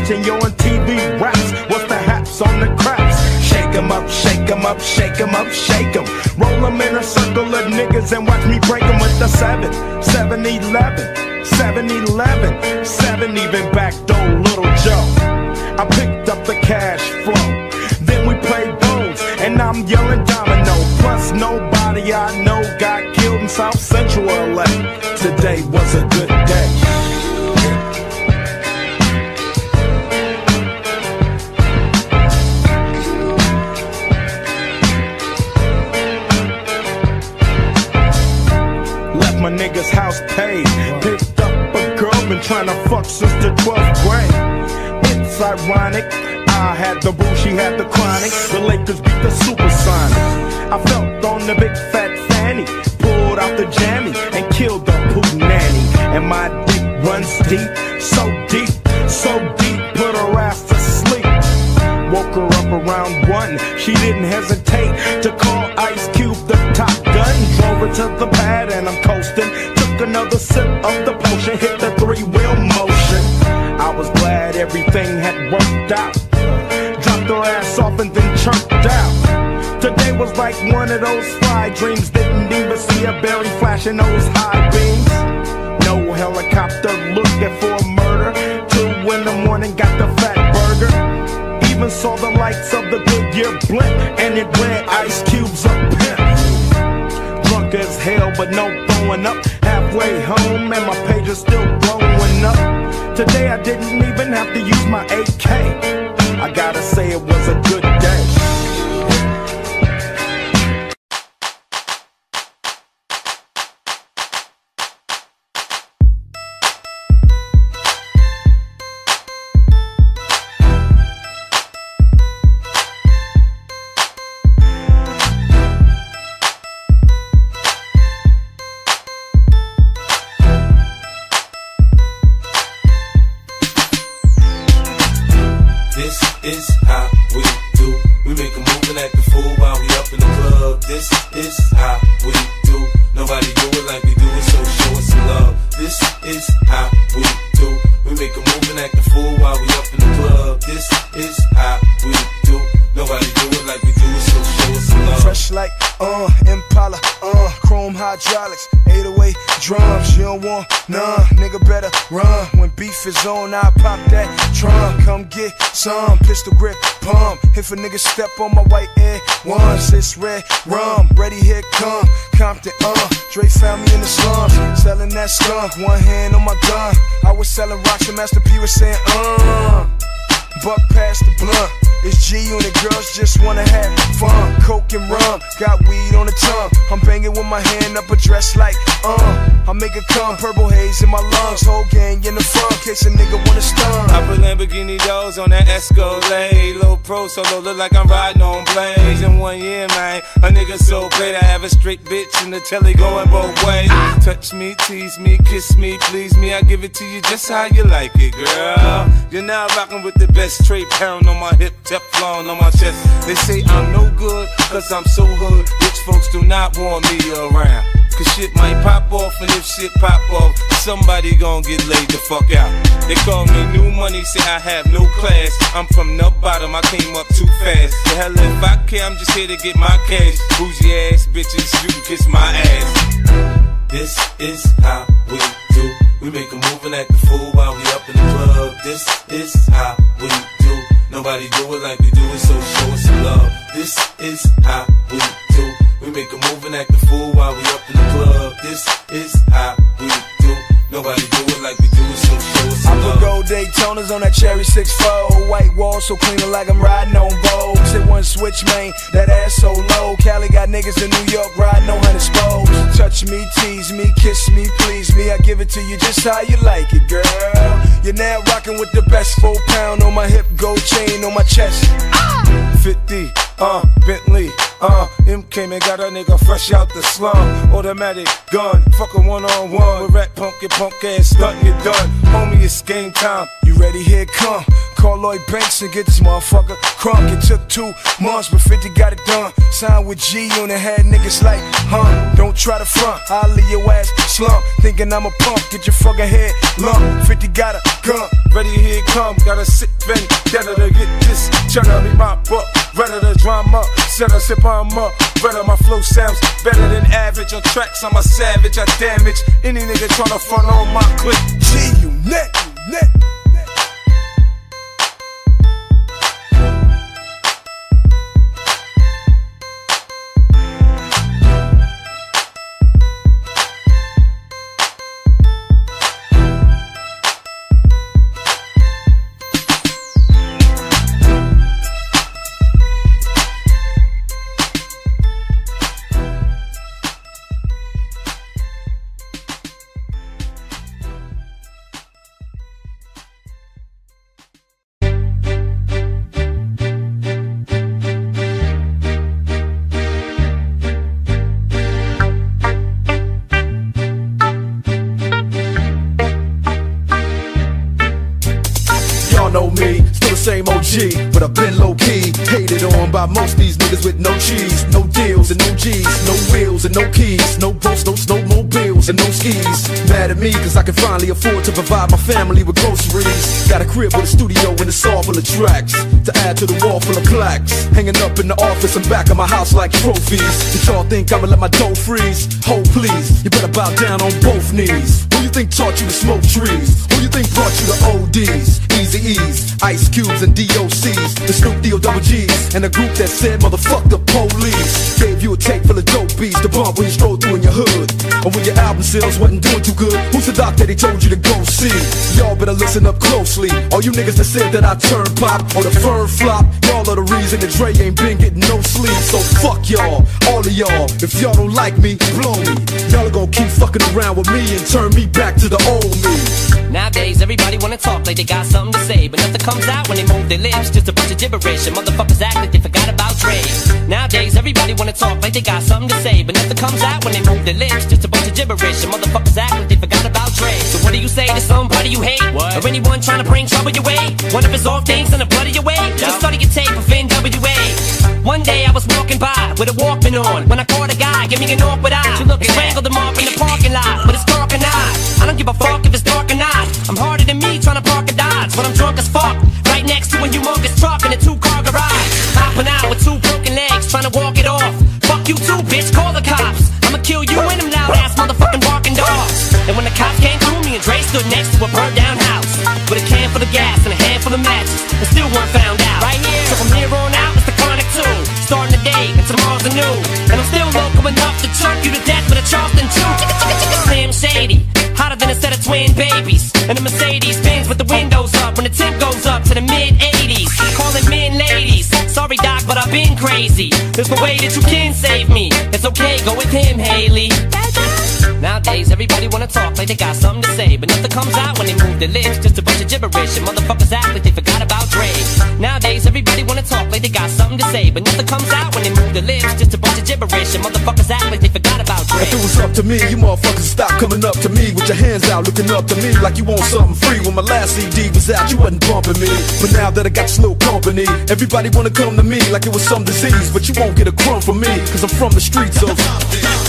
watching you on TV raps. What's the haps on the craps? Shake 'em up, shake 'em up, shake 'em up, shake 'em. Roll 'em in a circle of niggas and watch me break 'em with the 7, 7 11. a nigga step on my white air once. It's red rum, ready here come. Compton, uh, Dre found me in the slums, selling that skunk. One hand on my gun, I was selling rocks and Master P was saying, uh, buck past the blunt. G unit girls just wanna have fun. Coke and rum, got weed on the tongue. I'm banging with my hand up a dress like, uh. I make it come, purple haze in my lungs. Whole gang in the front, case a nigga wanna stun. I put Lamborghini doors on that Escalade. Low pro solo, look like I'm riding on blades. In one year, man, a nigga so great. I have a straight bitch in the telly going both ways. Touch me, tease me, kiss me, please me. I give it to you just how you like it, girl. You're now rocking with the best straight pound on my hip, Teflon on my chest. They say I'm no good, cause I'm so hood. Rich folks do not want me around. Cause shit might pop off, and if shit pop off, somebody gon' get laid the fuck out. They call me new money, say I have no class. I'm from the bottom, I came up too fast. The hell if I care, I'm just here to get my cash. Bougie ass bitches, you can kiss my ass. This is how we do. We make a move and act the fool while we up in the club. This is how we do. Nobody do it like we do it, so show us some love. This is how we do. We make a move and act the fool while we up in the club. This is how we do. Nobody do it like we do it, so show us I some put love. gold Daytonas on that cherry 6-4 White wall so clean like I'm riding on Vogue. Sit one switch, man, that ass so low. Cali got niggas in New York riding on hundred spokes. Touch me, tease me, kiss me, please me. I give it to you just how you like it, girl. You're now rocking with the best four pound on my hip, gold chain on my chest. Ah! 50, uh, Bentley, uh, M came and got a nigga fresh out the slum. Automatic gun, fuck a one on one. With rat punk, your punk ass stunt, you done. Homie, it's game time. You ready? Here come. Call Lloyd Banks and get this motherfucker crunk. It took two months, but 50 got it done. Signed with G on the head, niggas like, huh? Don't try to front, I'll leave your ass slump. Thinking I'm a punk, get your fucking head lump. 50 got a gun. Ready, here come. Got a sick vendetta to get this. Cheddar me my book. Ready to drama. Set a sip on up. Better my flow sounds better than average. On tracks, I'm a savage. I damage any nigga tryna front on my clip. G. Y'all afford to provide my family with groceries. Got a crib with a studio and it's all full of tracks add to the wall full of plaques. Hanging up in the office and back of my house like trophies. Did y'all think I'ma let my dough freeze? Hold please, you better bow down on both knees. Who you think taught you to smoke trees? Who you think brought you to ODs? Eazy-E's, Ice Cubes and DOCs, the Snoop D-O double G's, and a group that said motherfuck the police. Gave you a tape full of dope beats to bump when you stroll through in your hood. Or when your album sales wasn't doing too good, who's the doc that he told you to go see? Y'all better listen up closely. All you niggas that said that I turn pop or the firm flop, y'all are the reason that Dre ain't been getting no sleep. So fuck y'all, all of y'all. If y'all don't like me, blow me. Y'all are gonna keep fucking around with me and turn me back to the old me. Nowadays, everybody wanna talk like they got something to say, but nothing comes out when they move their lips. Just a bunch of gibberish, and motherfuckers act like they forgot about Dre. Nowadays, everybody wanna talk like they got something to say, but nothing comes out when they move their lips. Just a bunch of gibberish, and motherfuckers act like they forgot about Dre. So what do you say to somebody you hate, or anyone trying to bring trouble your way? One of his off things in the blood of your way. Just study your tape of NWA. One day I was walking by with a Walkman on when I caught a guy, give me an awkward eye. You look strangled him off in the parking lot, but it's dark and I. I don't give a fuck if it's dark or not. I'm harder than me trying to park a Dodge when I'm drunk as fuck. Right next to a humongous truck in a two car garage. Hopping out with two broken legs, trying to walk it off. Fuck you too, bitch, call the cops. I'ma kill you and them loud ass motherfucking barking dogs. And when the cops came through, me and Dre stood next to a burned down house. With a can full of gas and a handful of matches. And still weren't found you to death with a Charleston chicka, Slim Shady. Hotter than a set of twin babies. And a Mercedes Benz with the windows up when the temp goes up to the mid 80s. Calling men ladies. Sorry, Doc, but I've been crazy. There's no way that you can save me. It's okay, go with him, Hailie. Nowadays, everybody wanna talk like they got something to say, but nothing comes out when they move their lips. Just a bunch of gibberish, and motherfuckers act like they forgot about Dre. Nowadays, everybody wanna talk like they got something to say, but nothing comes out when they move their lips. Just a bunch of gibberish, and motherfuckers act like they forgot about Dre. If it was up to me, you motherfuckers stop coming up to me with your hands out, looking up to me like you want something free. When my last CD was out, you wasn't bumping me. But now that I got this little company, everybody wanna come to me like it was some disease. But you won't get a crumb from me, cause I'm from the streets of.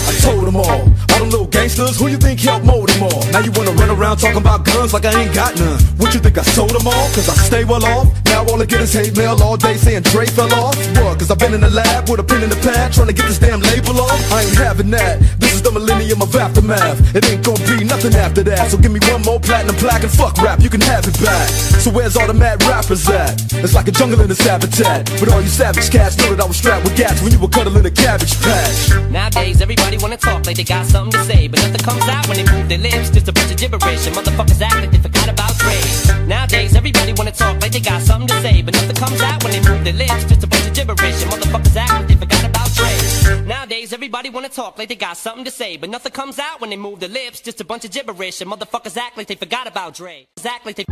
I told them all, all them little gangsters, who you think helped mold them all? Now you wanna run around talking about guns like I ain't got none. What you think I sold them all? Cause I stay well off. Now all I get is hate mail all day saying Dre fell off. What? Cause I've been in the lab with a pen in the pad trying to get this damn label off. I ain't having that. This is the millennium of aftermath. It ain't gonna be nothing after that. So give me one more platinum plaque and fuck rap, you can have it back. So where's all the mad rappers at? It's like a jungle in its habitat. But all you savage cats know that I was strapped with gats when you were cuddling a cabbage patch. Nowadays, everybody wanna talk like they got something to say, but nothing comes out when they move their lips. Just a bunch of gibberish, and motherfuckers act like they forgot about Dre. Nowadays, everybody wanna talk like they got something to say, but nothing comes out when they move their lips. Just a bunch of gibberish, and motherfuckers act like they forgot about Dre. Nowadays, everybody wanna talk like they got something to say, but nothing comes out when they move their lips. Just a bunch of gibberish, and motherfuckers act like they forgot about Dre. Act like they.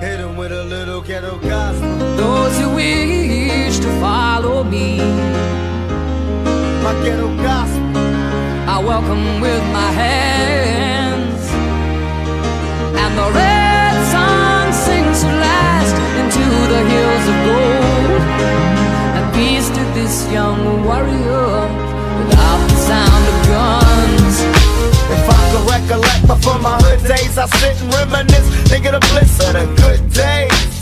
Hit him with a little ghetto gospel. Those who wish to follow me, My ghetto gospel. I welcome with my hands. And the red sun sings to last into the hills of gold. And peace to this young warrior without the sound of guns. If I could recollect before my hood days, I sit and reminisce, think of the bliss of the good days.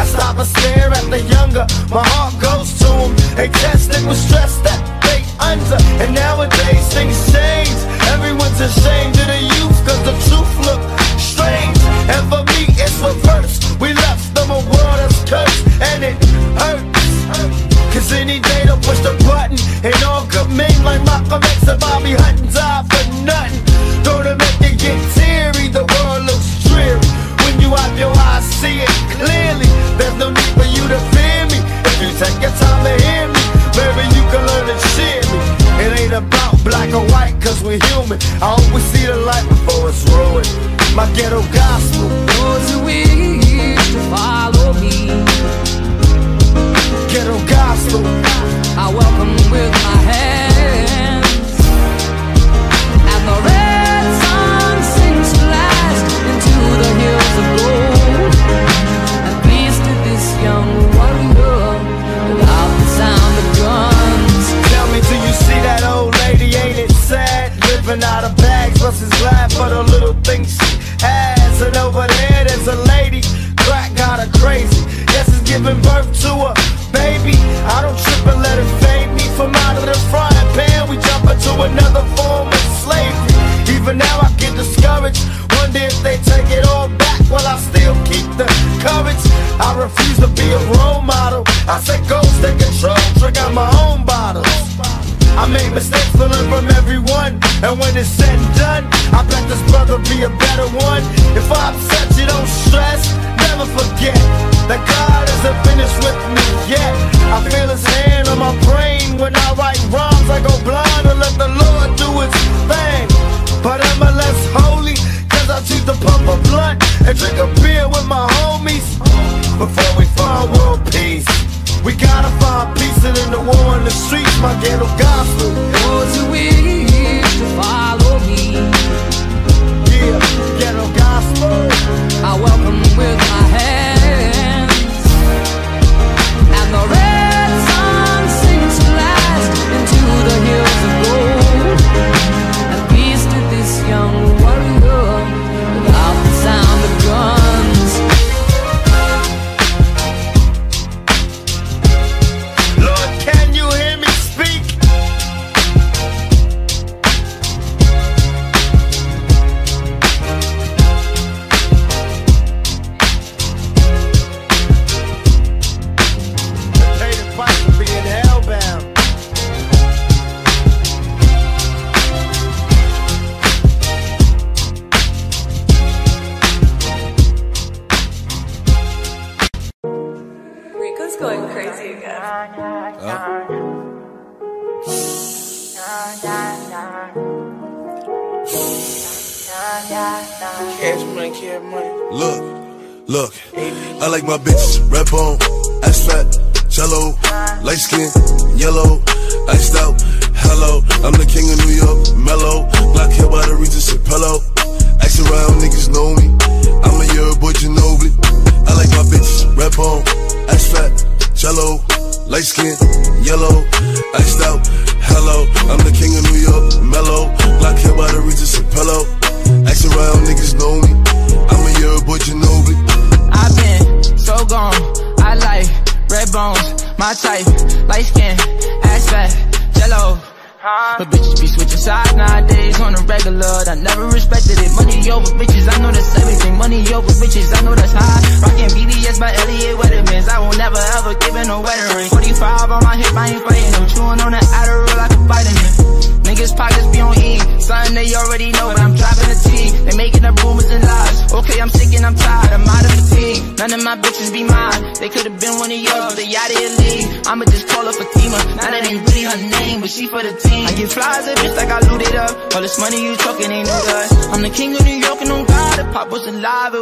I stop and stare at the younger, my heart goes to them. They tested with stress that they under, and nowadays things change. Everyone's ashamed of the youth, cause the truth look strange. And for me, it's reverse. We left them a world that's cursed, and it hurts. Cause any day they'll push the button And all good men like Malcolm X and Bobby Hutton die for nothing There's no need for you to fear me. If you take your time to hear me Maybe you can learn to cheer me. It ain't about black or white cause we're human. I always see the light before it's ruined. My ghetto gospel. Those who wish to follow me, Ghetto gospel. I welcome with my hands. Glad for the little things she has. And over there, there's a lady, crack got her crazy. Yes, it's giving birth to a baby. I don't trip and let it fade me from out of the frying pan. We jump into another form of slavery. Even now, I get discouraged. Wonder if they take it all back while I still keep the courage. I refuse to be a role model. I say go take control, drink out my own bottles. I make mistakes to learn from everyone. And when it's said and done I bet this brother be a better one. If I upset you, don't stress Never forget That God isn't finished with me yet I feel his hand on my brain When I write rhymes I go blind And let the Lord do his thing. But am I less holy? Cause I choose to pump a blunt And drink a beer with my homies Before we find world peace we gotta find peace and in the war in the streets, my ghetto gospel. Those who wish to follow me, Yeah, ghetto gospel. I welcome with my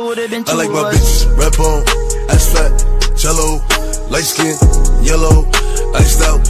would've been two I like my bitches red bone, ass fat, jello, light skin, yellow, iced out.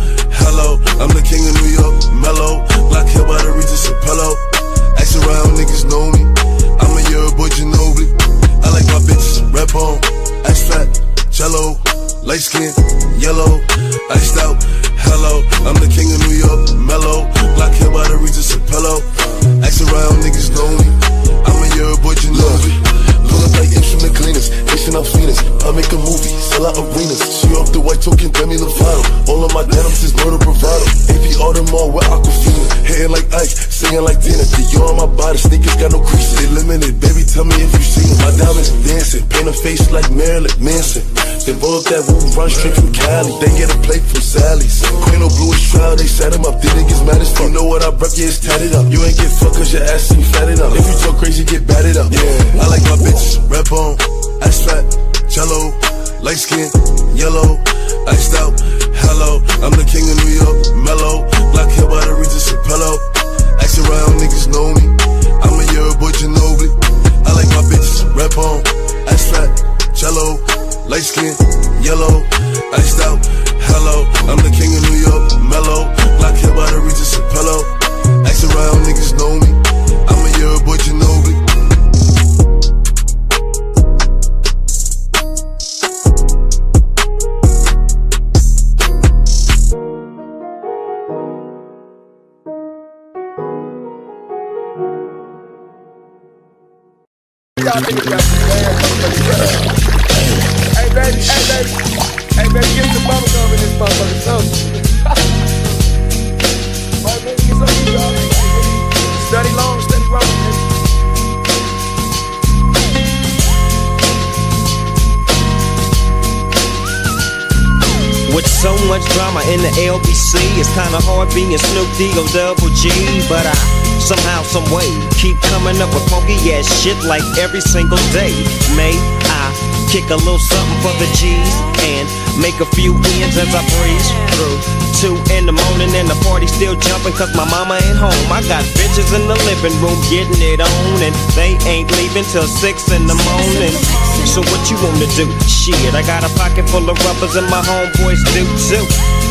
Run straight from Cali. They get a plate from Sally's. Queen of Blue is trial, they set him up. Then niggas mad as fuck. You know what I broke, yeah, it's tatted up. You ain't get fucked cause your ass ain't fat enough. If you talk crazy, get batted up. Yeah, I like my bitches red bone, ass fat, jello, light skin, yellow, With so much drama in the LBC, it's kinda hard being Snoop D O double G. But I somehow, some way, keep coming up with funky ass shit like every single day. May I kick a little something for the G's and make a few ends as I breeze through. Two in the morning and the party still jumping cause my mama ain't home. I got bitches in the living room getting it on and they ain't leaving till six in the morning. So what you wanna do? Shit, I got a pocket full of rubbers and my homeboys do too.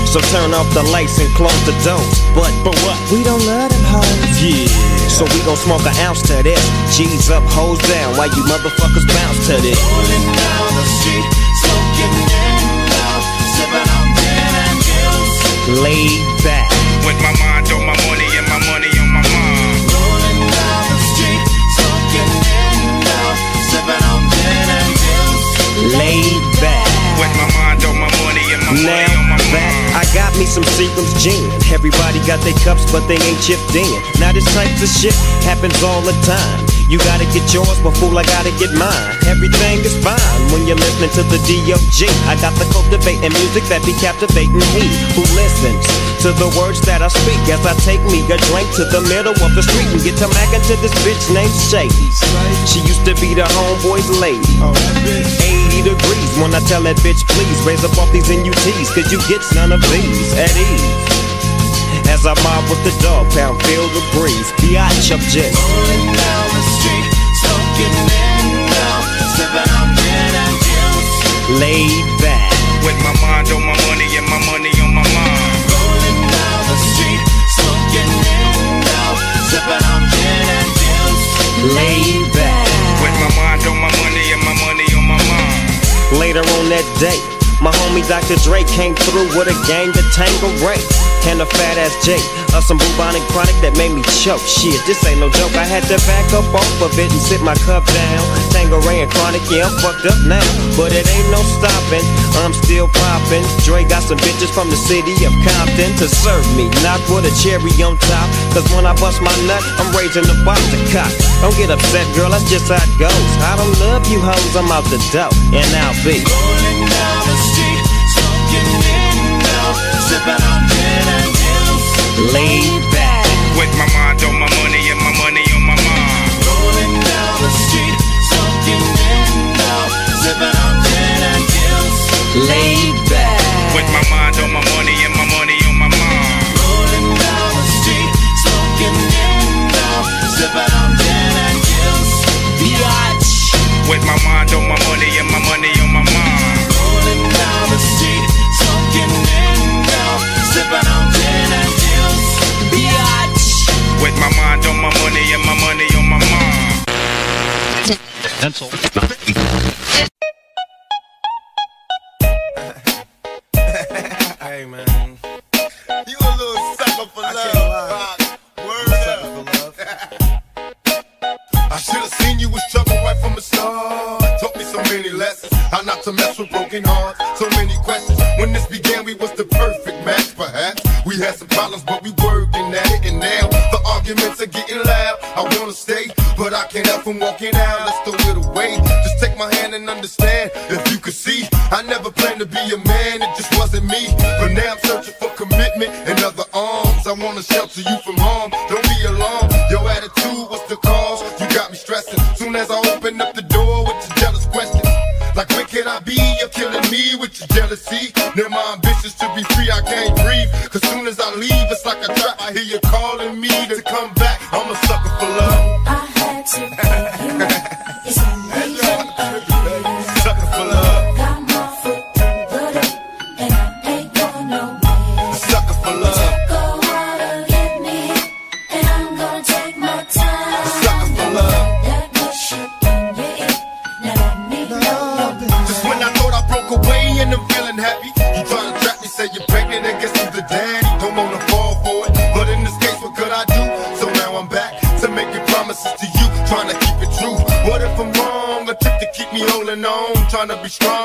So turn off the lights and close the doors. But but what? We don't love them hoes. Yeah. So we gon' smoke an ounce to this. G's up, hoes down. Why you motherfuckers bounce to this. Rolling down the street, smoking endo, sipping on gin and juice. Laid back. With my mind on my money and my money on my mind. Rolling down the street, smoking in love, sipping on gin and juice. Laid back. With my mind on my money and my money on my that I got me some Seagram's gin. Everybody got their cups, but they ain't chipped in. Now this type of shit happens all the time. You gotta get yours, but fool, I gotta get mine. Everything is fine when you're listening to the D.O.G. I got the cultivating music that be captivating me who listens to the words that I speak as I take me a drink to the middle of the street and get to mackin' to this bitch named Shady. She used to be the homeboy's lady. 80 degrees when I tell that bitch, please raise up off these NUTs, cause you get none of these at ease. As I mob with the Dogg Pound, feel the breeze. Biatch up jet. Rolling down the street, smoking endo, sipping on gin and juice. Laid back. With my mind on my money and my money on my mind. Street, smoking endo, sipping on gin and juice. Laid back. With my mind on my money and my money on my mind. Later on that day, my homie Dr. Dre came through with a gang to Tango Ray. And a fat ass J of some bubonic chronic that made me choke. Shit, this ain't no joke. I had to back up off of it and sit my cup down. Tanqueray and chronic, yeah, I'm fucked up now. But it ain't no stopping. I'm still popping. Dre got some bitches from the city of Compton to serve me, not with a cherry on top. Cause when I bust my nut, I'm raising the bar to cock. Don't get upset, girl, that's just how it goes. I don't love you hoes, I'm out the dough. And I'll be Rolling down the street, smoking endo, sipping on. Laid back. With my mind on my money and my money on my mind. Rolling down the street, smoking endo, sipping on gin and juice. Laid back. With my mind on my money and my money on my mind. Rolling down the street, smoking endo, sipping on gin and juice. Biatch. With my mind on my money and my money on my mind. My mind on my money and my money on my mind. Pencil. Hey man, you a little sucker for love. Word up. I should have seen you was trouble right from the start. Taught me so many lessons. How not to mess with broken hearts. So many questions. When this began, we was the perfect match, perhaps. We had some problems, but we arguments are getting loud. I wanna stay, but I can't help from walking out. Let's throw it away. Just take my hand and understand. If you could see, I never planned to be a man. It just wasn't me. But now I'm searching for commitment and other arms. I wanna shelter you from harm. Don't be alarmed. Your attitude was the cause. You got me stressing. Soon as I open up the door with your jealous questions. Like where can I be? You're killing me with your jealousy. Now my I calling me to come back. Be strong